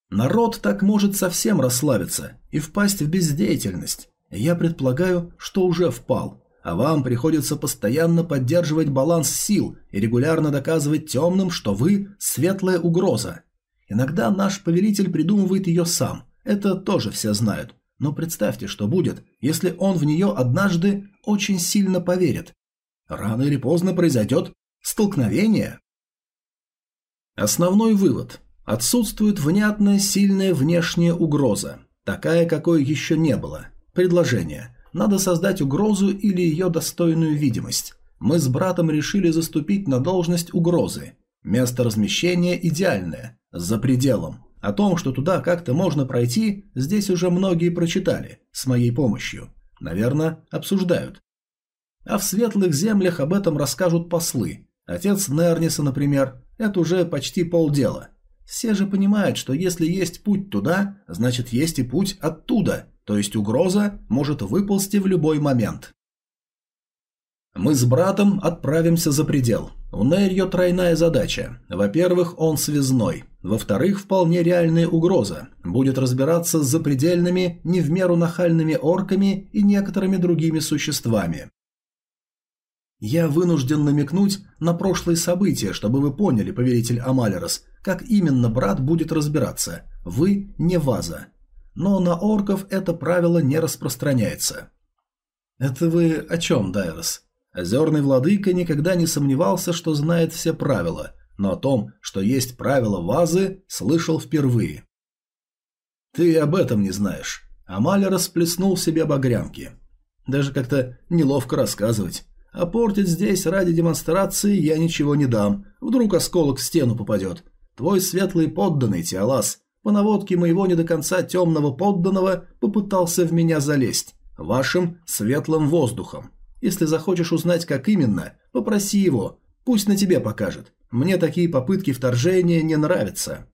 Народ так может совсем расслабиться и впасть в бездеятельность. Я предполагаю, что уже впал, а вам приходится постоянно поддерживать баланс сил и регулярно доказывать темным, что вы – светлая угроза. Иногда наш повелитель придумывает ее сам, это тоже все знают. Но представьте, что будет, если он в нее однажды очень сильно поверит. Рано или поздно произойдет столкновение. Основной вывод. Отсутствует внятная сильная внешняя угроза, такая, какой еще не было. Предложение. Надо создать угрозу или ее достойную видимость. Мы с братом решили заступить на должность угрозы. Место размещения идеальное, за пределом. О том, что туда как-то можно пройти, здесь уже многие прочитали, с моей помощью. Наверное, обсуждают. А в светлых землях об этом расскажут послы. Отец Нерниса, например, это уже почти полдела. Все же понимают, что если есть путь туда, значит есть и путь оттуда, то есть угроза может выползти в любой момент. Мы с братом отправимся за предел. У Нерьо тройная задача. Во-первых, он связной. Во-вторых, вполне реальная угроза. Будет разбираться с запредельными, не в меру нахальными орками и некоторыми другими существами. Я вынужден намекнуть на прошлые события, чтобы вы поняли, повелитель Амалерос, как именно брат будет разбираться. Вы не ваза. Но на орков это правило не распространяется. Это вы о чем, Дайрос? Озерный владыка никогда не сомневался, что знает все правила, но о том, что есть правила вазы, слышал впервые. «Ты об этом не знаешь». Амаля расплеснул себе багрянки. Даже как-то неловко рассказывать. А портить здесь ради демонстрации я ничего не дам. Вдруг осколок в стену попадет. Твой светлый подданный, Тиалас, по наводке моего не до конца темного подданного попытался в меня залезть. Вашим светлым воздухом. Если захочешь узнать, как именно, попроси его, пусть на тебе покажет. Мне такие попытки вторжения не нравятся».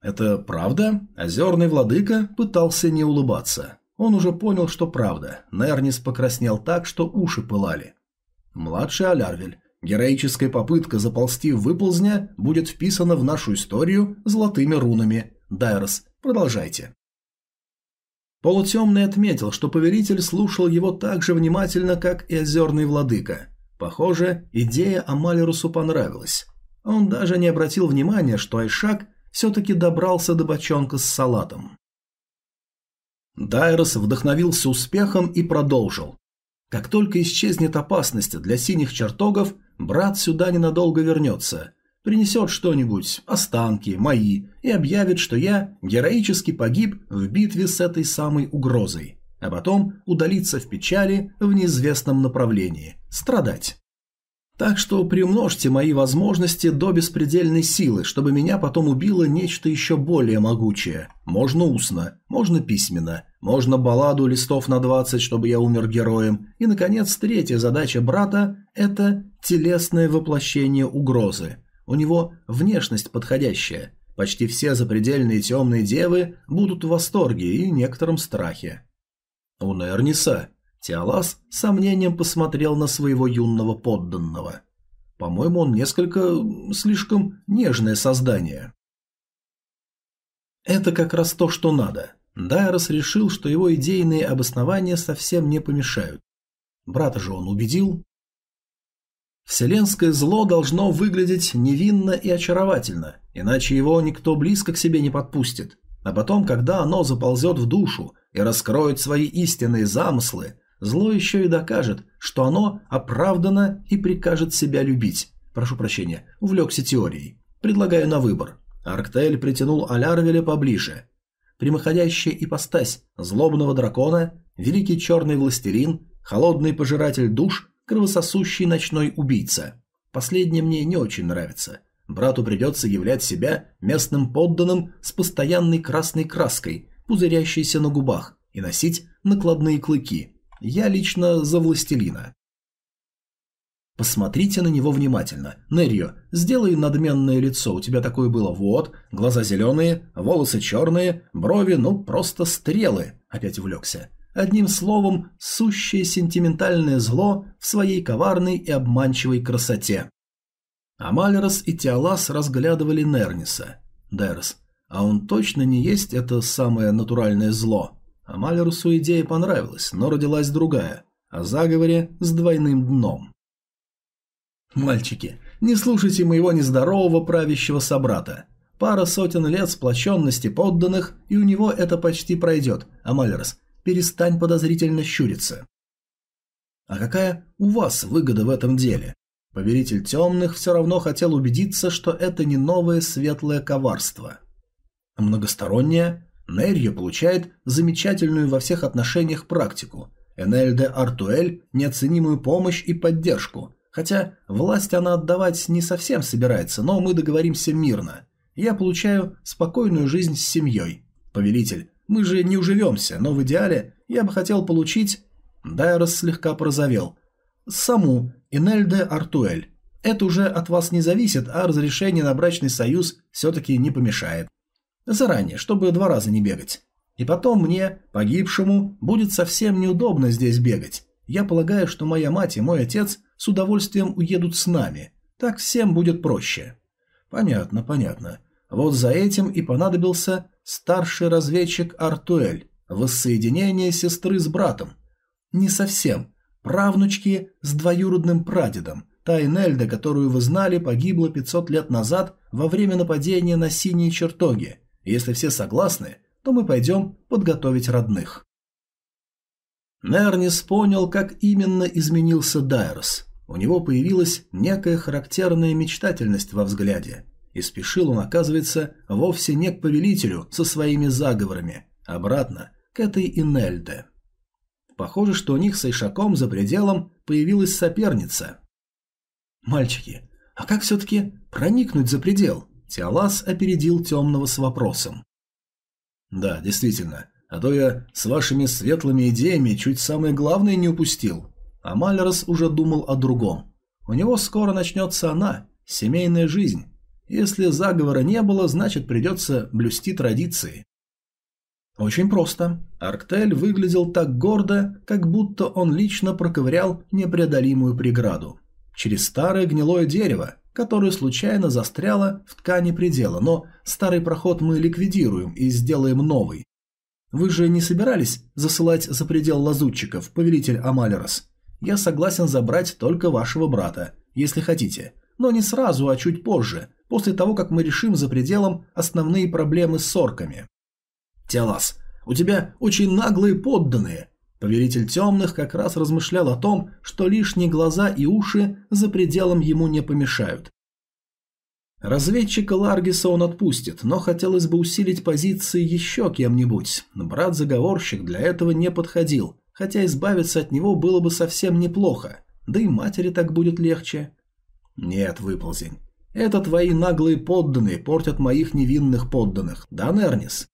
«Это правда?» Озерный владыка пытался не улыбаться. Он уже понял, что правда. Нернис покраснел так, что уши пылали. «Младший Алярвель, героическая попытка заползти в выползня будет вписана в нашу историю золотыми рунами. Дайрос, продолжайте». Полутемный отметил, что повелитель слушал его так же внимательно, как и озерный владыка. Похоже, идея Амалерусу понравилась. Он даже не обратил внимания, что Айшак все-таки добрался до бочонка с салатом. Дайрос вдохновился успехом и продолжил. Как только исчезнет опасность для синих чертогов, брат сюда ненадолго вернется – принесет что-нибудь, останки, мои, и объявит, что я героически погиб в битве с этой самой угрозой, а потом удалиться в печали в неизвестном направлении, страдать. Так что приумножьте мои возможности до беспредельной силы, чтобы меня потом убило нечто еще более могучее. Можно устно, можно письменно, можно балладу листов на 20, чтобы я умер героем. И, наконец, третья задача брата – это телесное воплощение угрозы – у него внешность подходящая. Почти все запредельные темные девы будут в восторге и некотором страхе. У Нерниса Тиалас с сомнением посмотрел на своего юного подданного. По-моему, он несколько слишком нежное создание. Это как раз то, что надо. Дайрос решил, что его идейные обоснования совсем не помешают. Брата же он убедил. Вселенское зло должно выглядеть невинно и очаровательно, иначе его никто близко к себе не подпустит. А потом, когда оно заползет в душу и раскроет свои истинные замыслы, зло еще и докажет, что оно оправдано и прикажет себя любить. Прошу прощения, увлекся теорией. Предлагаю на выбор. Арктель притянул Алярвеля поближе. Прямоходящая ипостась злобного дракона, великий черный властелин, холодный пожиратель душ кровососущий ночной убийца. Последнее мне не очень нравится. Брату придется являть себя местным подданным с постоянной красной краской, пузырящейся на губах, и носить накладные клыки. Я лично за властелина. Посмотрите на него внимательно. Нерьо, сделай надменное лицо, у тебя такое было. Вот, глаза зеленые, волосы черные, брови, ну, просто стрелы. Опять увлекся. Одним словом, сущее сентиментальное зло в своей коварной и обманчивой красоте. Амалерос и Тиалас разглядывали Нерниса. Дерс, а он точно не есть это самое натуральное зло? Амалерусу идея понравилась, но родилась другая, о заговоре с двойным дном. «Мальчики, не слушайте моего нездорового правящего собрата. Пара сотен лет сплоченности подданных, и у него это почти пройдет. Амалерос, перестань подозрительно щуриться. А какая у вас выгода в этом деле? Повелитель темных все равно хотел убедиться, что это не новое светлое коварство. Многостороннее, Нерья получает замечательную во всех отношениях практику, Энельде Артуэль – неоценимую помощь и поддержку, хотя власть она отдавать не совсем собирается, но мы договоримся мирно. Я получаю спокойную жизнь с семьей. Повелитель, мы же не уживемся, но в идеале я бы хотел получить... Дайрос слегка порозовел. Саму Инельде Артуэль. Это уже от вас не зависит, а разрешение на брачный союз все-таки не помешает. Заранее, чтобы два раза не бегать. И потом мне, погибшему, будет совсем неудобно здесь бегать. Я полагаю, что моя мать и мой отец с удовольствием уедут с нами. Так всем будет проще. Понятно, понятно. Вот за этим и понадобился старший разведчик Артуэль. Воссоединение сестры с братом. Не совсем. Правнучки с двоюродным прадедом. Та Энельда, которую вы знали, погибла 500 лет назад во время нападения на синие чертоги. Если все согласны, то мы пойдем подготовить родных. Нернис понял, как именно изменился Дайрос. У него появилась некая характерная мечтательность во взгляде. И спешил он, оказывается, вовсе не к повелителю со своими заговорами, обратно, к этой Инельде. Похоже, что у них с Ишаком за пределом появилась соперница. «Мальчики, а как все-таки проникнуть за предел?» Тиалас опередил темного с вопросом. «Да, действительно. А то я с вашими светлыми идеями чуть самое главное не упустил». А Малерос уже думал о другом. У него скоро начнется она, семейная жизнь. Если заговора не было, значит придется блюсти традиции. Очень просто. Арктель выглядел так гордо, как будто он лично проковырял непреодолимую преграду. Через старое гнилое дерево, которое случайно застряло в ткани предела, но старый проход мы ликвидируем и сделаем новый. Вы же не собирались засылать за предел лазутчиков, повелитель Амалерос? Я согласен забрать только вашего брата, если хотите, но не сразу, а чуть позже, после того, как мы решим за пределом основные проблемы с сорками. Теолас, у тебя очень наглые подданные. Повелитель темных как раз размышлял о том, что лишние глаза и уши за пределом ему не помешают. Разведчика Ларгиса он отпустит, но хотелось бы усилить позиции еще кем-нибудь. Брат-заговорщик для этого не подходил, хотя избавиться от него было бы совсем неплохо, да и матери так будет легче. Нет, выползень. Это твои наглые подданные портят моих невинных подданных, да, Нернис?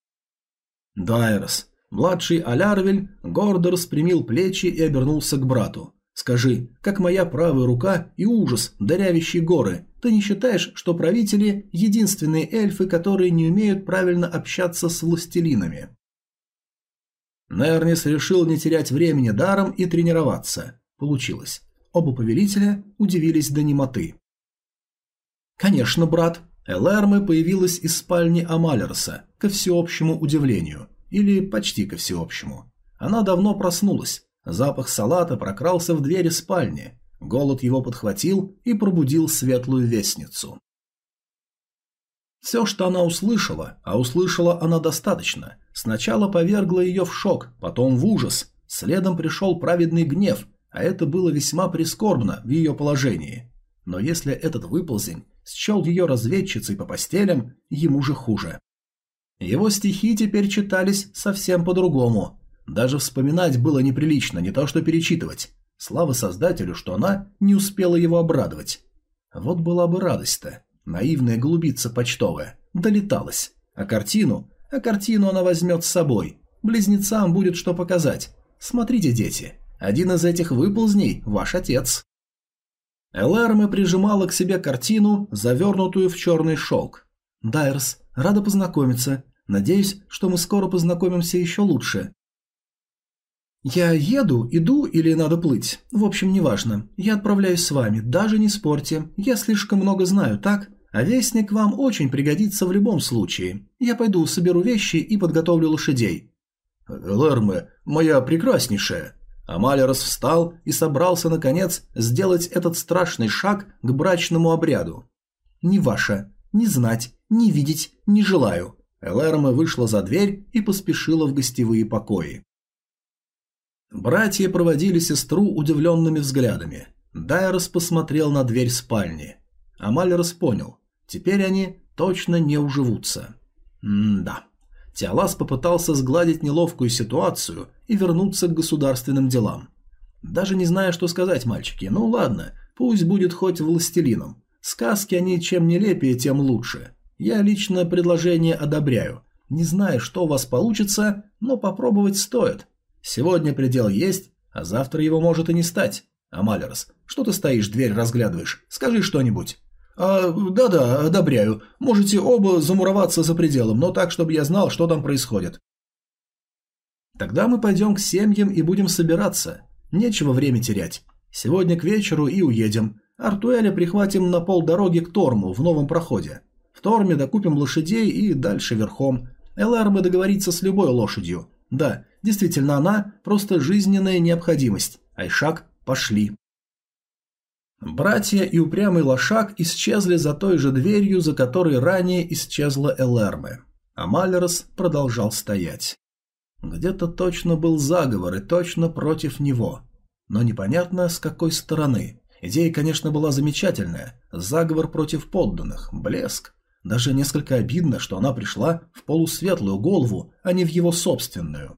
Дайрос. Младший Алярвель гордо распрямил плечи и обернулся к брату. «Скажи, как моя правая рука и ужас, дарявящий горы, ты не считаешь, что правители – единственные эльфы, которые не умеют правильно общаться с властелинами?» Нернис решил не терять времени даром и тренироваться. Получилось. Оба повелителя удивились до немоты. «Конечно, брат». Элэрме появилась из спальни Амалерса, ко всеобщему удивлению. Или почти ко всеобщему. Она давно проснулась. Запах салата прокрался в двери спальни. Голод его подхватил и пробудил светлую вестницу. Все, что она услышала, а услышала она достаточно, сначала повергло ее в шок, потом в ужас, следом пришел праведный гнев, а это было весьма прискорбно в ее положении. Но если этот выползень счел ее разведчицей по постелям, ему же хуже. Его стихи теперь читались совсем по-другому. Даже вспоминать было неприлично, не то что перечитывать. Слава создателю, что она не успела его обрадовать. Вот была бы радость-то. Наивная голубица почтовая. Долеталась. А картину? А картину она возьмет с собой. Близнецам будет что показать. Смотрите, дети. Один из этих выползней – ваш отец. Элэрме прижимала к себе картину, завернутую в черный шелк. «Дайрс, рада познакомиться. Надеюсь, что мы скоро познакомимся еще лучше. Я еду, иду или надо плыть? В общем, неважно. Я отправляюсь с вами, даже не спорьте. Я слишком много знаю, так? А вестник вам очень пригодится в любом случае. Я пойду соберу вещи и подготовлю лошадей. Лерме, моя прекраснейшая. Амалерос встал и собрался, наконец, сделать этот страшный шаг к брачному обряду. «Не ваша. Не знать, не видеть, не желаю». Элэрме вышла за дверь и поспешила в гостевые покои. Братья проводили сестру удивленными взглядами. Дайрос посмотрел на дверь спальни. Амалерос понял. Теперь они точно не уживутся. М-да. Тиалас попытался сгладить неловкую ситуацию и вернуться к государственным делам. Даже не зная, что сказать, мальчики. Ну ладно, пусть будет хоть властелином. Сказки они чем нелепее, тем лучше. Я лично предложение одобряю. Не знаю, что у вас получится, но попробовать стоит. Сегодня предел есть, а завтра его может и не стать. Амалерс, что ты стоишь, дверь разглядываешь? Скажи что-нибудь. А, да-да, одобряю. Можете оба замуроваться за пределом, но так, чтобы я знал, что там происходит. Тогда мы пойдем к семьям и будем собираться. Нечего время терять. Сегодня к вечеру и уедем. Артуэля прихватим на полдороги к Торму в новом проходе. В Торме докупим лошадей и дальше верхом. Элэрме договорится с любой лошадью. Да, действительно она просто жизненная необходимость. Айшак, пошли. Братья и упрямый лошак исчезли за той же дверью, за которой ранее исчезла Элэрме. А Малерос продолжал стоять. Где-то точно был заговор и точно против него. Но непонятно, с какой стороны. Идея, конечно, была замечательная. Заговор против подданных. Блеск. Даже несколько обидно, что она пришла в полусветлую голову, а не в его собственную.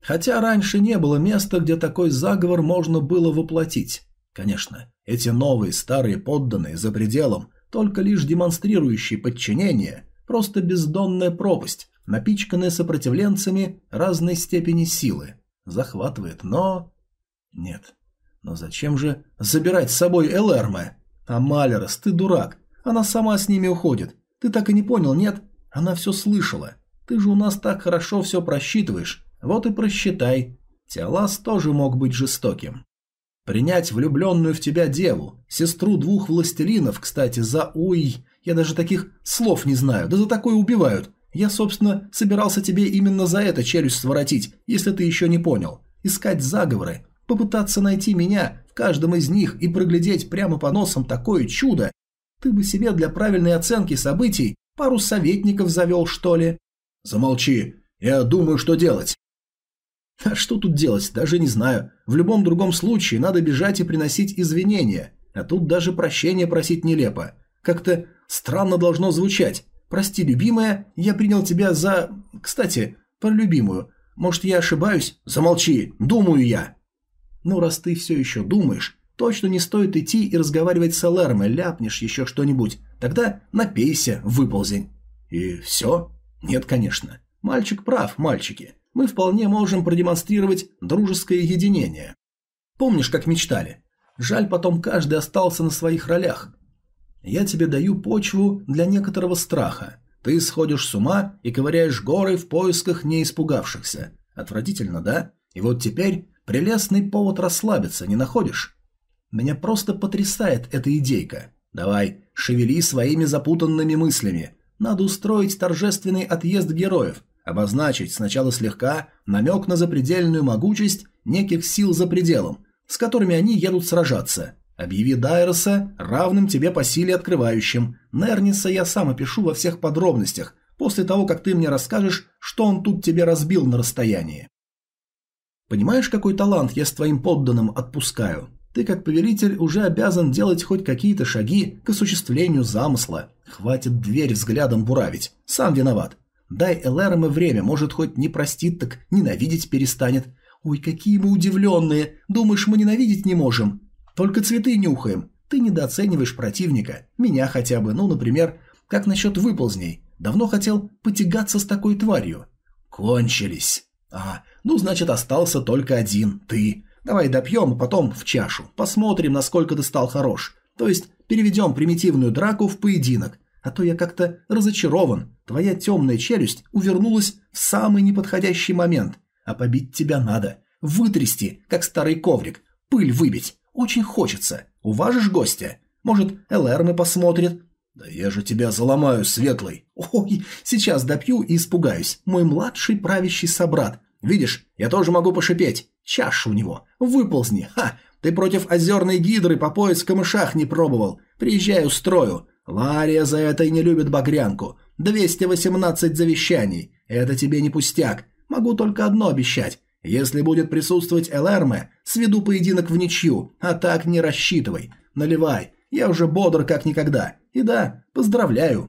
Хотя раньше не было места, где такой заговор можно было воплотить. Конечно, эти новые старые подданные за пределом, только лишь демонстрирующие подчинение, просто бездонная пропасть, напичканная сопротивленцами разной степени силы. Захватывает, но... Нет. Но зачем же забирать с собой Элэрме? А Малерос, ты дурак. Она сама с ними уходит. Ты так и не понял, нет? Она все слышала. Ты же у нас так хорошо все просчитываешь. Вот и просчитай. Теолас тоже мог быть жестоким. Принять влюбленную в тебя деву, сестру двух властелинов, кстати, за уй, я даже таких слов не знаю, да за такое убивают. Я, собственно, собирался тебе именно за это челюсть своротить, если ты еще не понял. Искать заговоры, попытаться найти меня в каждом из них и проглядеть прямо по носам такое чудо. Ты бы себе для правильной оценки событий пару советников завел, что ли? Замолчи, я думаю, что делать. А что тут делать, даже не знаю. В любом другом случае надо бежать и приносить извинения. А тут даже прощения просить нелепо. Как-то странно должно звучать. Прости, любимая, я принял тебя за... Кстати, про любимую. Может, я ошибаюсь? Замолчи, думаю я. Ну, раз ты все еще думаешь, точно не стоит идти и разговаривать с Алэрмой, ляпнешь еще что-нибудь. Тогда напейся, выползень. И все? Нет, конечно. Мальчик прав, мальчики мы вполне можем продемонстрировать дружеское единение. Помнишь, как мечтали? Жаль, потом каждый остался на своих ролях. Я тебе даю почву для некоторого страха. Ты сходишь с ума и ковыряешь горы в поисках не испугавшихся. Отвратительно, да? И вот теперь прелестный повод расслабиться, не находишь? Меня просто потрясает эта идейка. Давай, шевели своими запутанными мыслями. Надо устроить торжественный отъезд героев, Обозначить сначала слегка намек на запредельную могучесть неких сил за пределом, с которыми они едут сражаться. Объяви Дайроса равным тебе по силе открывающим. Нерниса я сам опишу во всех подробностях, после того, как ты мне расскажешь, что он тут тебе разбил на расстоянии. Понимаешь, какой талант я с твоим подданным отпускаю? Ты, как повелитель, уже обязан делать хоть какие-то шаги к осуществлению замысла. Хватит дверь взглядом буравить. Сам виноват. Дай Элэраме время, может, хоть не простит, так ненавидеть перестанет. Ой, какие мы удивленные. Думаешь, мы ненавидеть не можем? Только цветы нюхаем. Ты недооцениваешь противника. Меня хотя бы. Ну, например, как насчет выползней? Давно хотел потягаться с такой тварью. Кончились. А, ну, значит, остался только один. Ты. Давай допьем, а потом в чашу. Посмотрим, насколько ты стал хорош. То есть, переведем примитивную драку в поединок. А то я как-то разочарован. Твоя темная челюсть увернулась в самый неподходящий момент. А побить тебя надо. Вытрясти, как старый коврик. Пыль выбить. Очень хочется. Уважишь гостя? Может, Элэрмы посмотрит? Да я же тебя заломаю, Светлый. Ой, сейчас допью и испугаюсь. Мой младший правящий собрат. Видишь, я тоже могу пошипеть. Чаша у него. Выползни. Ха, ты против озерной гидры по пояс в камышах не пробовал. Приезжай, устрою. Лария за это и не любит багрянку. 218 завещаний. Это тебе не пустяк. Могу только одно обещать. Если будет присутствовать Элэрме, сведу поединок в ничью, а так не рассчитывай. Наливай, я уже бодр как никогда. И да, поздравляю.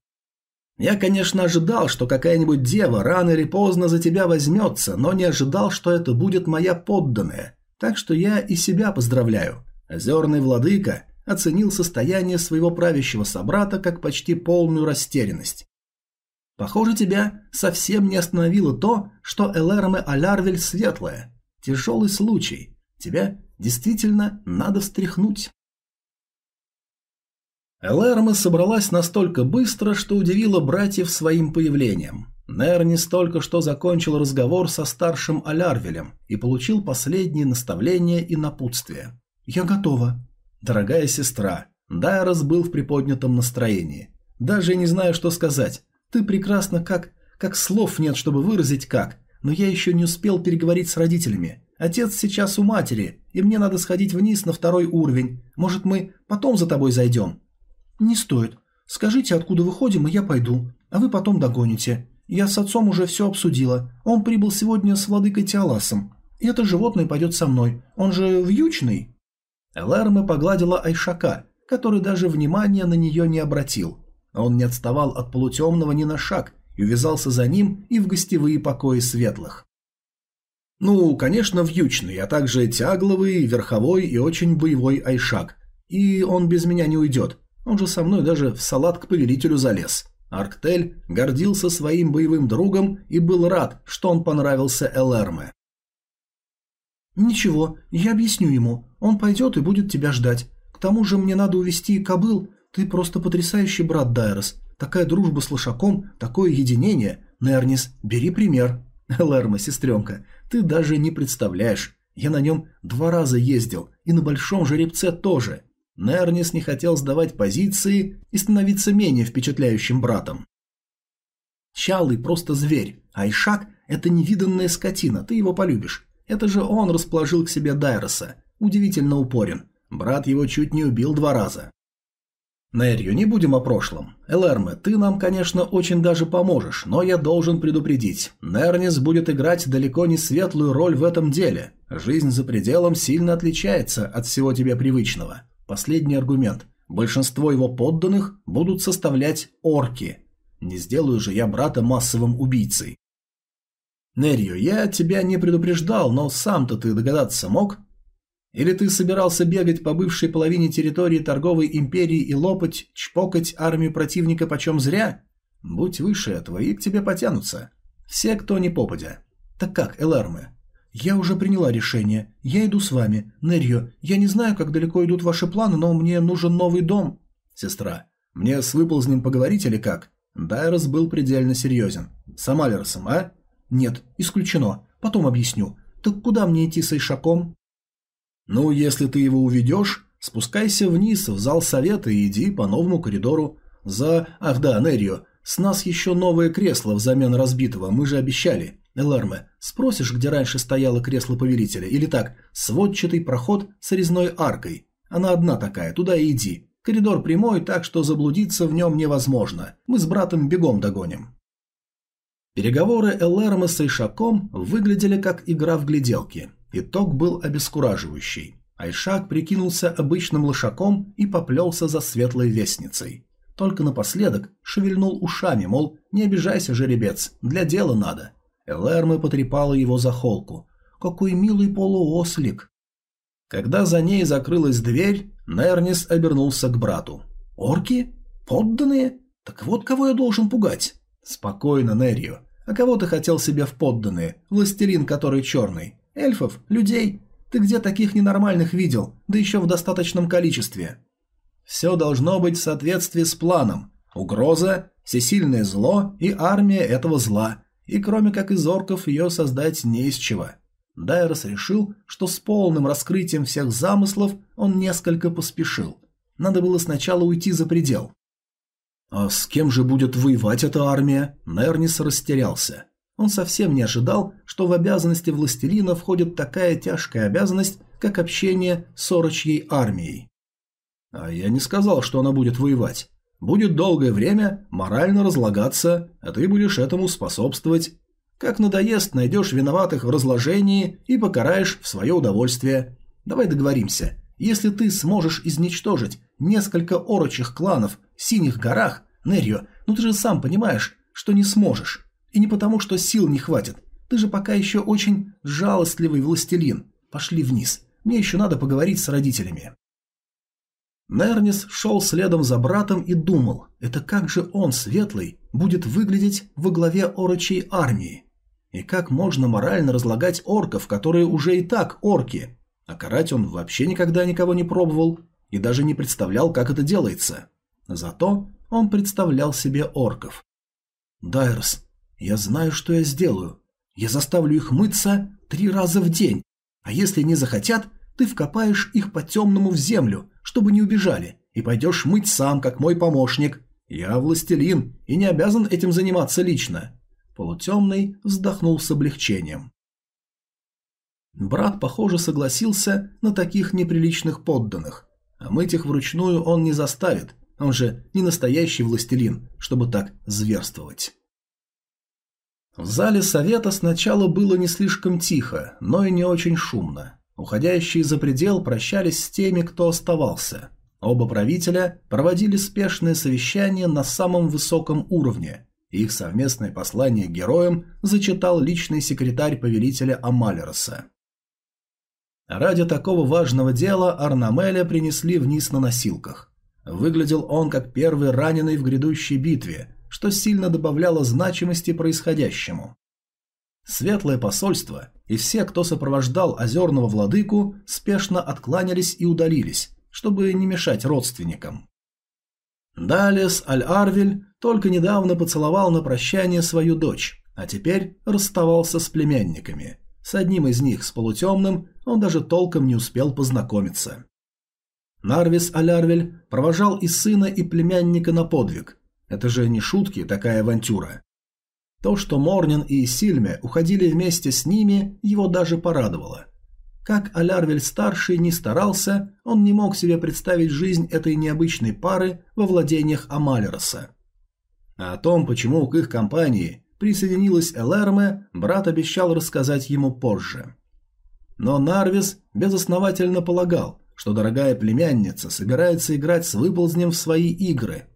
Я, конечно, ожидал, что какая-нибудь дева рано или поздно за тебя возьмется, но не ожидал, что это будет моя подданная. Так что я и себя поздравляю. Озерный владыка оценил состояние своего правящего собрата как почти полную растерянность. Похоже, тебя совсем не остановило то, что Элэрме Алярвель светлая. Тяжелый случай. Тебя действительно надо встряхнуть. Элэрме собралась настолько быстро, что удивила братьев своим появлением. Нернис только что закончил разговор со старшим Алярвелем и получил последние наставления и напутствия. «Я готова». «Дорогая сестра», Дайрос был в приподнятом настроении. «Даже не знаю, что сказать. Ты прекрасна как... как слов нет, чтобы выразить как. Но я еще не успел переговорить с родителями. Отец сейчас у матери, и мне надо сходить вниз на второй уровень. Может, мы потом за тобой зайдем?» «Не стоит. Скажите, откуда выходим, и я пойду. А вы потом догоните. Я с отцом уже все обсудила. Он прибыл сегодня с владыкой Тиаласом. И это животное пойдет со мной. Он же вьючный». Элэрме погладила Айшака, который даже внимания на нее не обратил. Он не отставал от полутемного ни на шаг и увязался за ним и в гостевые покои светлых. Ну, конечно, вьючный, а также тягловый, верховой и очень боевой Айшак. И он без меня не уйдет. Он же со мной даже в салат к повелителю залез. Арктель гордился своим боевым другом и был рад, что он понравился Элэрме. «Ничего, я объясню ему. Он пойдет и будет тебя ждать. К тому же мне надо увести кобыл, ты просто потрясающий брат, Дайрос. Такая дружба с лошаком, такое единение. Нернис, бери пример. Лерма, сестренка, ты даже не представляешь. Я на нем два раза ездил, и на большом жеребце тоже. Нернис не хотел сдавать позиции и становиться менее впечатляющим братом. Чалый просто зверь, а Ишак – это невиданная скотина, ты его полюбишь. Это же он расположил к себе Дайроса. Удивительно упорен. Брат его чуть не убил два раза. Нерью, не будем о прошлом. Элэрме, ты нам, конечно, очень даже поможешь, но я должен предупредить. Нернис будет играть далеко не светлую роль в этом деле. Жизнь за пределом сильно отличается от всего тебе привычного. Последний аргумент. Большинство его подданных будут составлять орки. Не сделаю же я брата массовым убийцей. Нерью, я тебя не предупреждал, но сам-то ты догадаться мог? Или ты собирался бегать по бывшей половине территории торговой империи и лопать, чпокать армию противника почем зря? Будь выше этого, и к тебе потянутся. Все, кто не попадя. Так как, Эларме? Я уже приняла решение. Я иду с вами. Нерьо, я не знаю, как далеко идут ваши планы, но мне нужен новый дом. Сестра, мне с выползнем поговорить или как? Дайрос был предельно серьезен. С Амалеросом, а? Нет, исключено. Потом объясню. Так куда мне идти с Ишаком? Ну, если ты его уведешь, спускайся вниз в зал совета и иди по новому коридору. За... Ах да, Нерио, с нас еще новое кресло взамен разбитого, мы же обещали. Эларме, спросишь, где раньше стояло кресло повелителя, или так, сводчатый проход с резной аркой. Она одна такая, туда и иди. Коридор прямой, так что заблудиться в нем невозможно. Мы с братом бегом догоним. Переговоры Элэрма с Ишаком выглядели как игра в гляделки. Итог был обескураживающий. Айшак прикинулся обычным лошаком и поплелся за светлой вестницей. Только напоследок шевельнул ушами, мол, не обижайся, жеребец, для дела надо. Элэрме потрепала его за холку. «Какой милый полуослик!» Когда за ней закрылась дверь, Нернис обернулся к брату. «Орки? Подданные? Так вот кого я должен пугать?» «Спокойно, Нерио. А кого ты хотел себе в подданные? Властелин, который черный. Эльфов? Людей? Ты где таких ненормальных видел? Да еще в достаточном количестве. Все должно быть в соответствии с планом. Угроза, всесильное зло и армия этого зла. И кроме как из орков ее создать не из чего. Дайрос решил, что с полным раскрытием всех замыслов он несколько поспешил. Надо было сначала уйти за предел. А с кем же будет воевать эта армия? Нернис растерялся. Он совсем не ожидал, что в обязанности властелина входит такая тяжкая обязанность, как общение с орочьей армией. А я не сказал, что она будет воевать. будет долгое время морально разлагаться, а ты будешь этому способствовать. Как надоест, найдешь виноватых в разложении и покараешь в свое удовольствие. Давай договоримся. Если ты сможешь изничтожить несколько орочих кланов в Синих горах, Неррио, ну ты же сам понимаешь, что не сможешь. И не потому, что сил не хватит. Ты же пока еще очень жалостливый властелин. Пошли вниз. Мне еще надо поговорить с родителями. Нернис шел следом за братом и думал, это как же он, светлый, будет выглядеть во главе орочей армии. И как можно морально разлагать орков, которые уже и так орки? А карать он вообще никогда никого не пробовал и даже не представлял, как это делается. Зато он представлял себе орков. «Дайрос, я знаю, что я сделаю. Я заставлю их мыться три раза в день, а если не захотят, ты вкопаешь их по-темному в землю, чтобы не убежали, и пойдешь мыть сам, как мой помощник. Я властелин и не обязан этим заниматься лично». Полутемный вздохнул с облегчением. Брат, похоже, согласился на таких неприличных подданных. А мыть их вручную он не заставит, он же не настоящий властелин, чтобы так зверствовать. В зале совета сначала было не слишком тихо, но и не очень шумно. Уходящие за предел прощались с теми, кто оставался. Оба правителя проводили спешное совещание на самом высоком уровне. Их совместное послание героям зачитал личный секретарь повелителя Амалероса. Ради такого важного дела Арнамеля принесли вниз на носилках. Выглядел он как первый раненый в грядущей битве, что сильно добавляло значимости происходящему. Светлое посольство и все, кто сопровождал озерного владыку, спешно откланялись и удалились, чтобы не мешать родственникам. Далес Аль-Арвель только недавно поцеловал на прощание свою дочь, а теперь расставался с племянниками. С одним из них, с полутемным, он даже толком не успел познакомиться. Нарвис Алярвель провожал и сына, и племянника на подвиг. Это же не шутки, такая авантюра. То, что Морнин и Сильме уходили вместе с ними, его даже порадовало. Как Алярвель-старший не старался, он не мог себе представить жизнь этой необычной пары во владениях Амалероса. А о том, почему к их компании присоединилась Элэрме, брат обещал рассказать ему позже. Но Нарвис безосновательно полагал, что дорогая племянница собирается играть с выползнем в свои игры –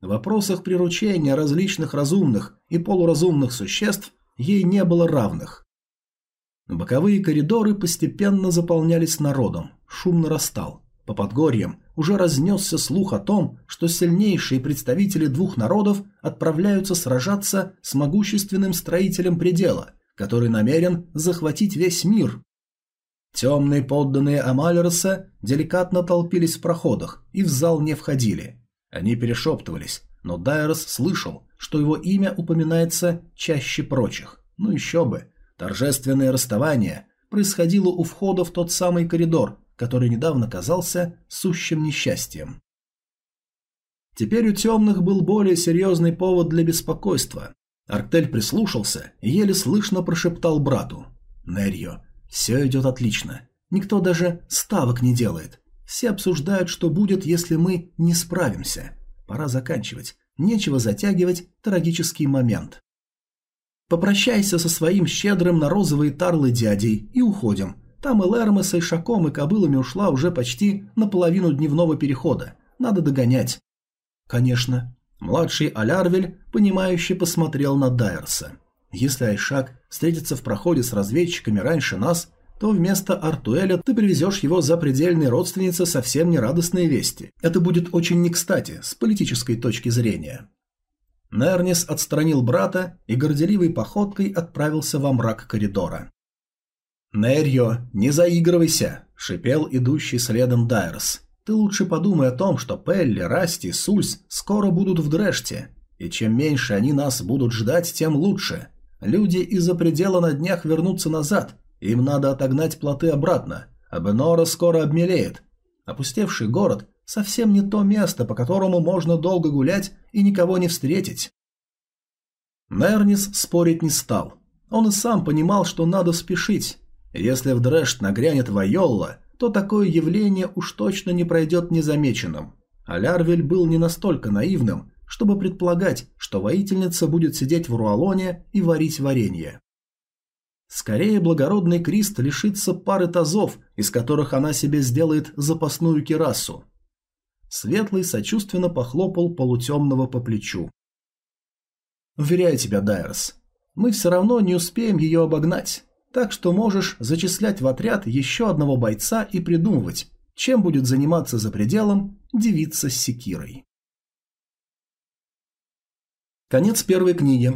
в вопросах приручения различных разумных и полуразумных существ ей не было равных. Боковые коридоры постепенно заполнялись народом, шум нарастал. По подгорьям уже разнесся слух о том, что сильнейшие представители двух народов отправляются сражаться с могущественным строителем предела, который намерен захватить весь мир. Темные подданные Амалероса деликатно толпились в проходах и в зал не входили – они перешептывались, но Дайрос слышал, что его имя упоминается чаще прочих. Ну еще бы. Торжественное расставание происходило у входа в тот самый коридор, который недавно казался сущим несчастьем. Теперь у темных был более серьезный повод для беспокойства. Арктель прислушался и еле слышно прошептал брату. «Нерьо, все идет отлично. Никто даже ставок не делает. Все обсуждают, что будет, если мы не справимся. Пора заканчивать. Нечего затягивать трагический момент. Попрощайся со своим щедрым на розовые тарлы дядей и уходим. Там и Лерма с Ишаком и кобылами ушла уже почти на половину дневного перехода. Надо догонять. Конечно. Младший Алярвель, понимающе посмотрел на Дайерса. Если Айшак встретится в проходе с разведчиками раньше нас, то вместо Артуэля ты привезешь его за предельной родственнице совсем нерадостные вести. Это будет очень не кстати, с политической точки зрения. Нернис отстранил брата и горделивой походкой отправился во мрак коридора. «Нерьо, не заигрывайся!» – шипел идущий следом Дайрос. «Ты лучше подумай о том, что Пелли, Расти, Сульс скоро будут в Дрэште, и чем меньше они нас будут ждать, тем лучше. Люди из-за предела на днях вернутся назад, им надо отогнать плоты обратно, а Бенора скоро обмелеет. Опустевший город – совсем не то место, по которому можно долго гулять и никого не встретить. Нернис спорить не стал. Он и сам понимал, что надо спешить. Если в Дрэшт нагрянет Вайолла, то такое явление уж точно не пройдет незамеченным. А Лярвель был не настолько наивным, чтобы предполагать, что воительница будет сидеть в руалоне и варить варенье. Скорее благородный Крист лишится пары тазов, из которых она себе сделает запасную кирасу. Светлый сочувственно похлопал полутемного по плечу. «Уверяю тебя, Дайрос, мы все равно не успеем ее обогнать, так что можешь зачислять в отряд еще одного бойца и придумывать, чем будет заниматься за пределом девица с секирой». Конец первой книги.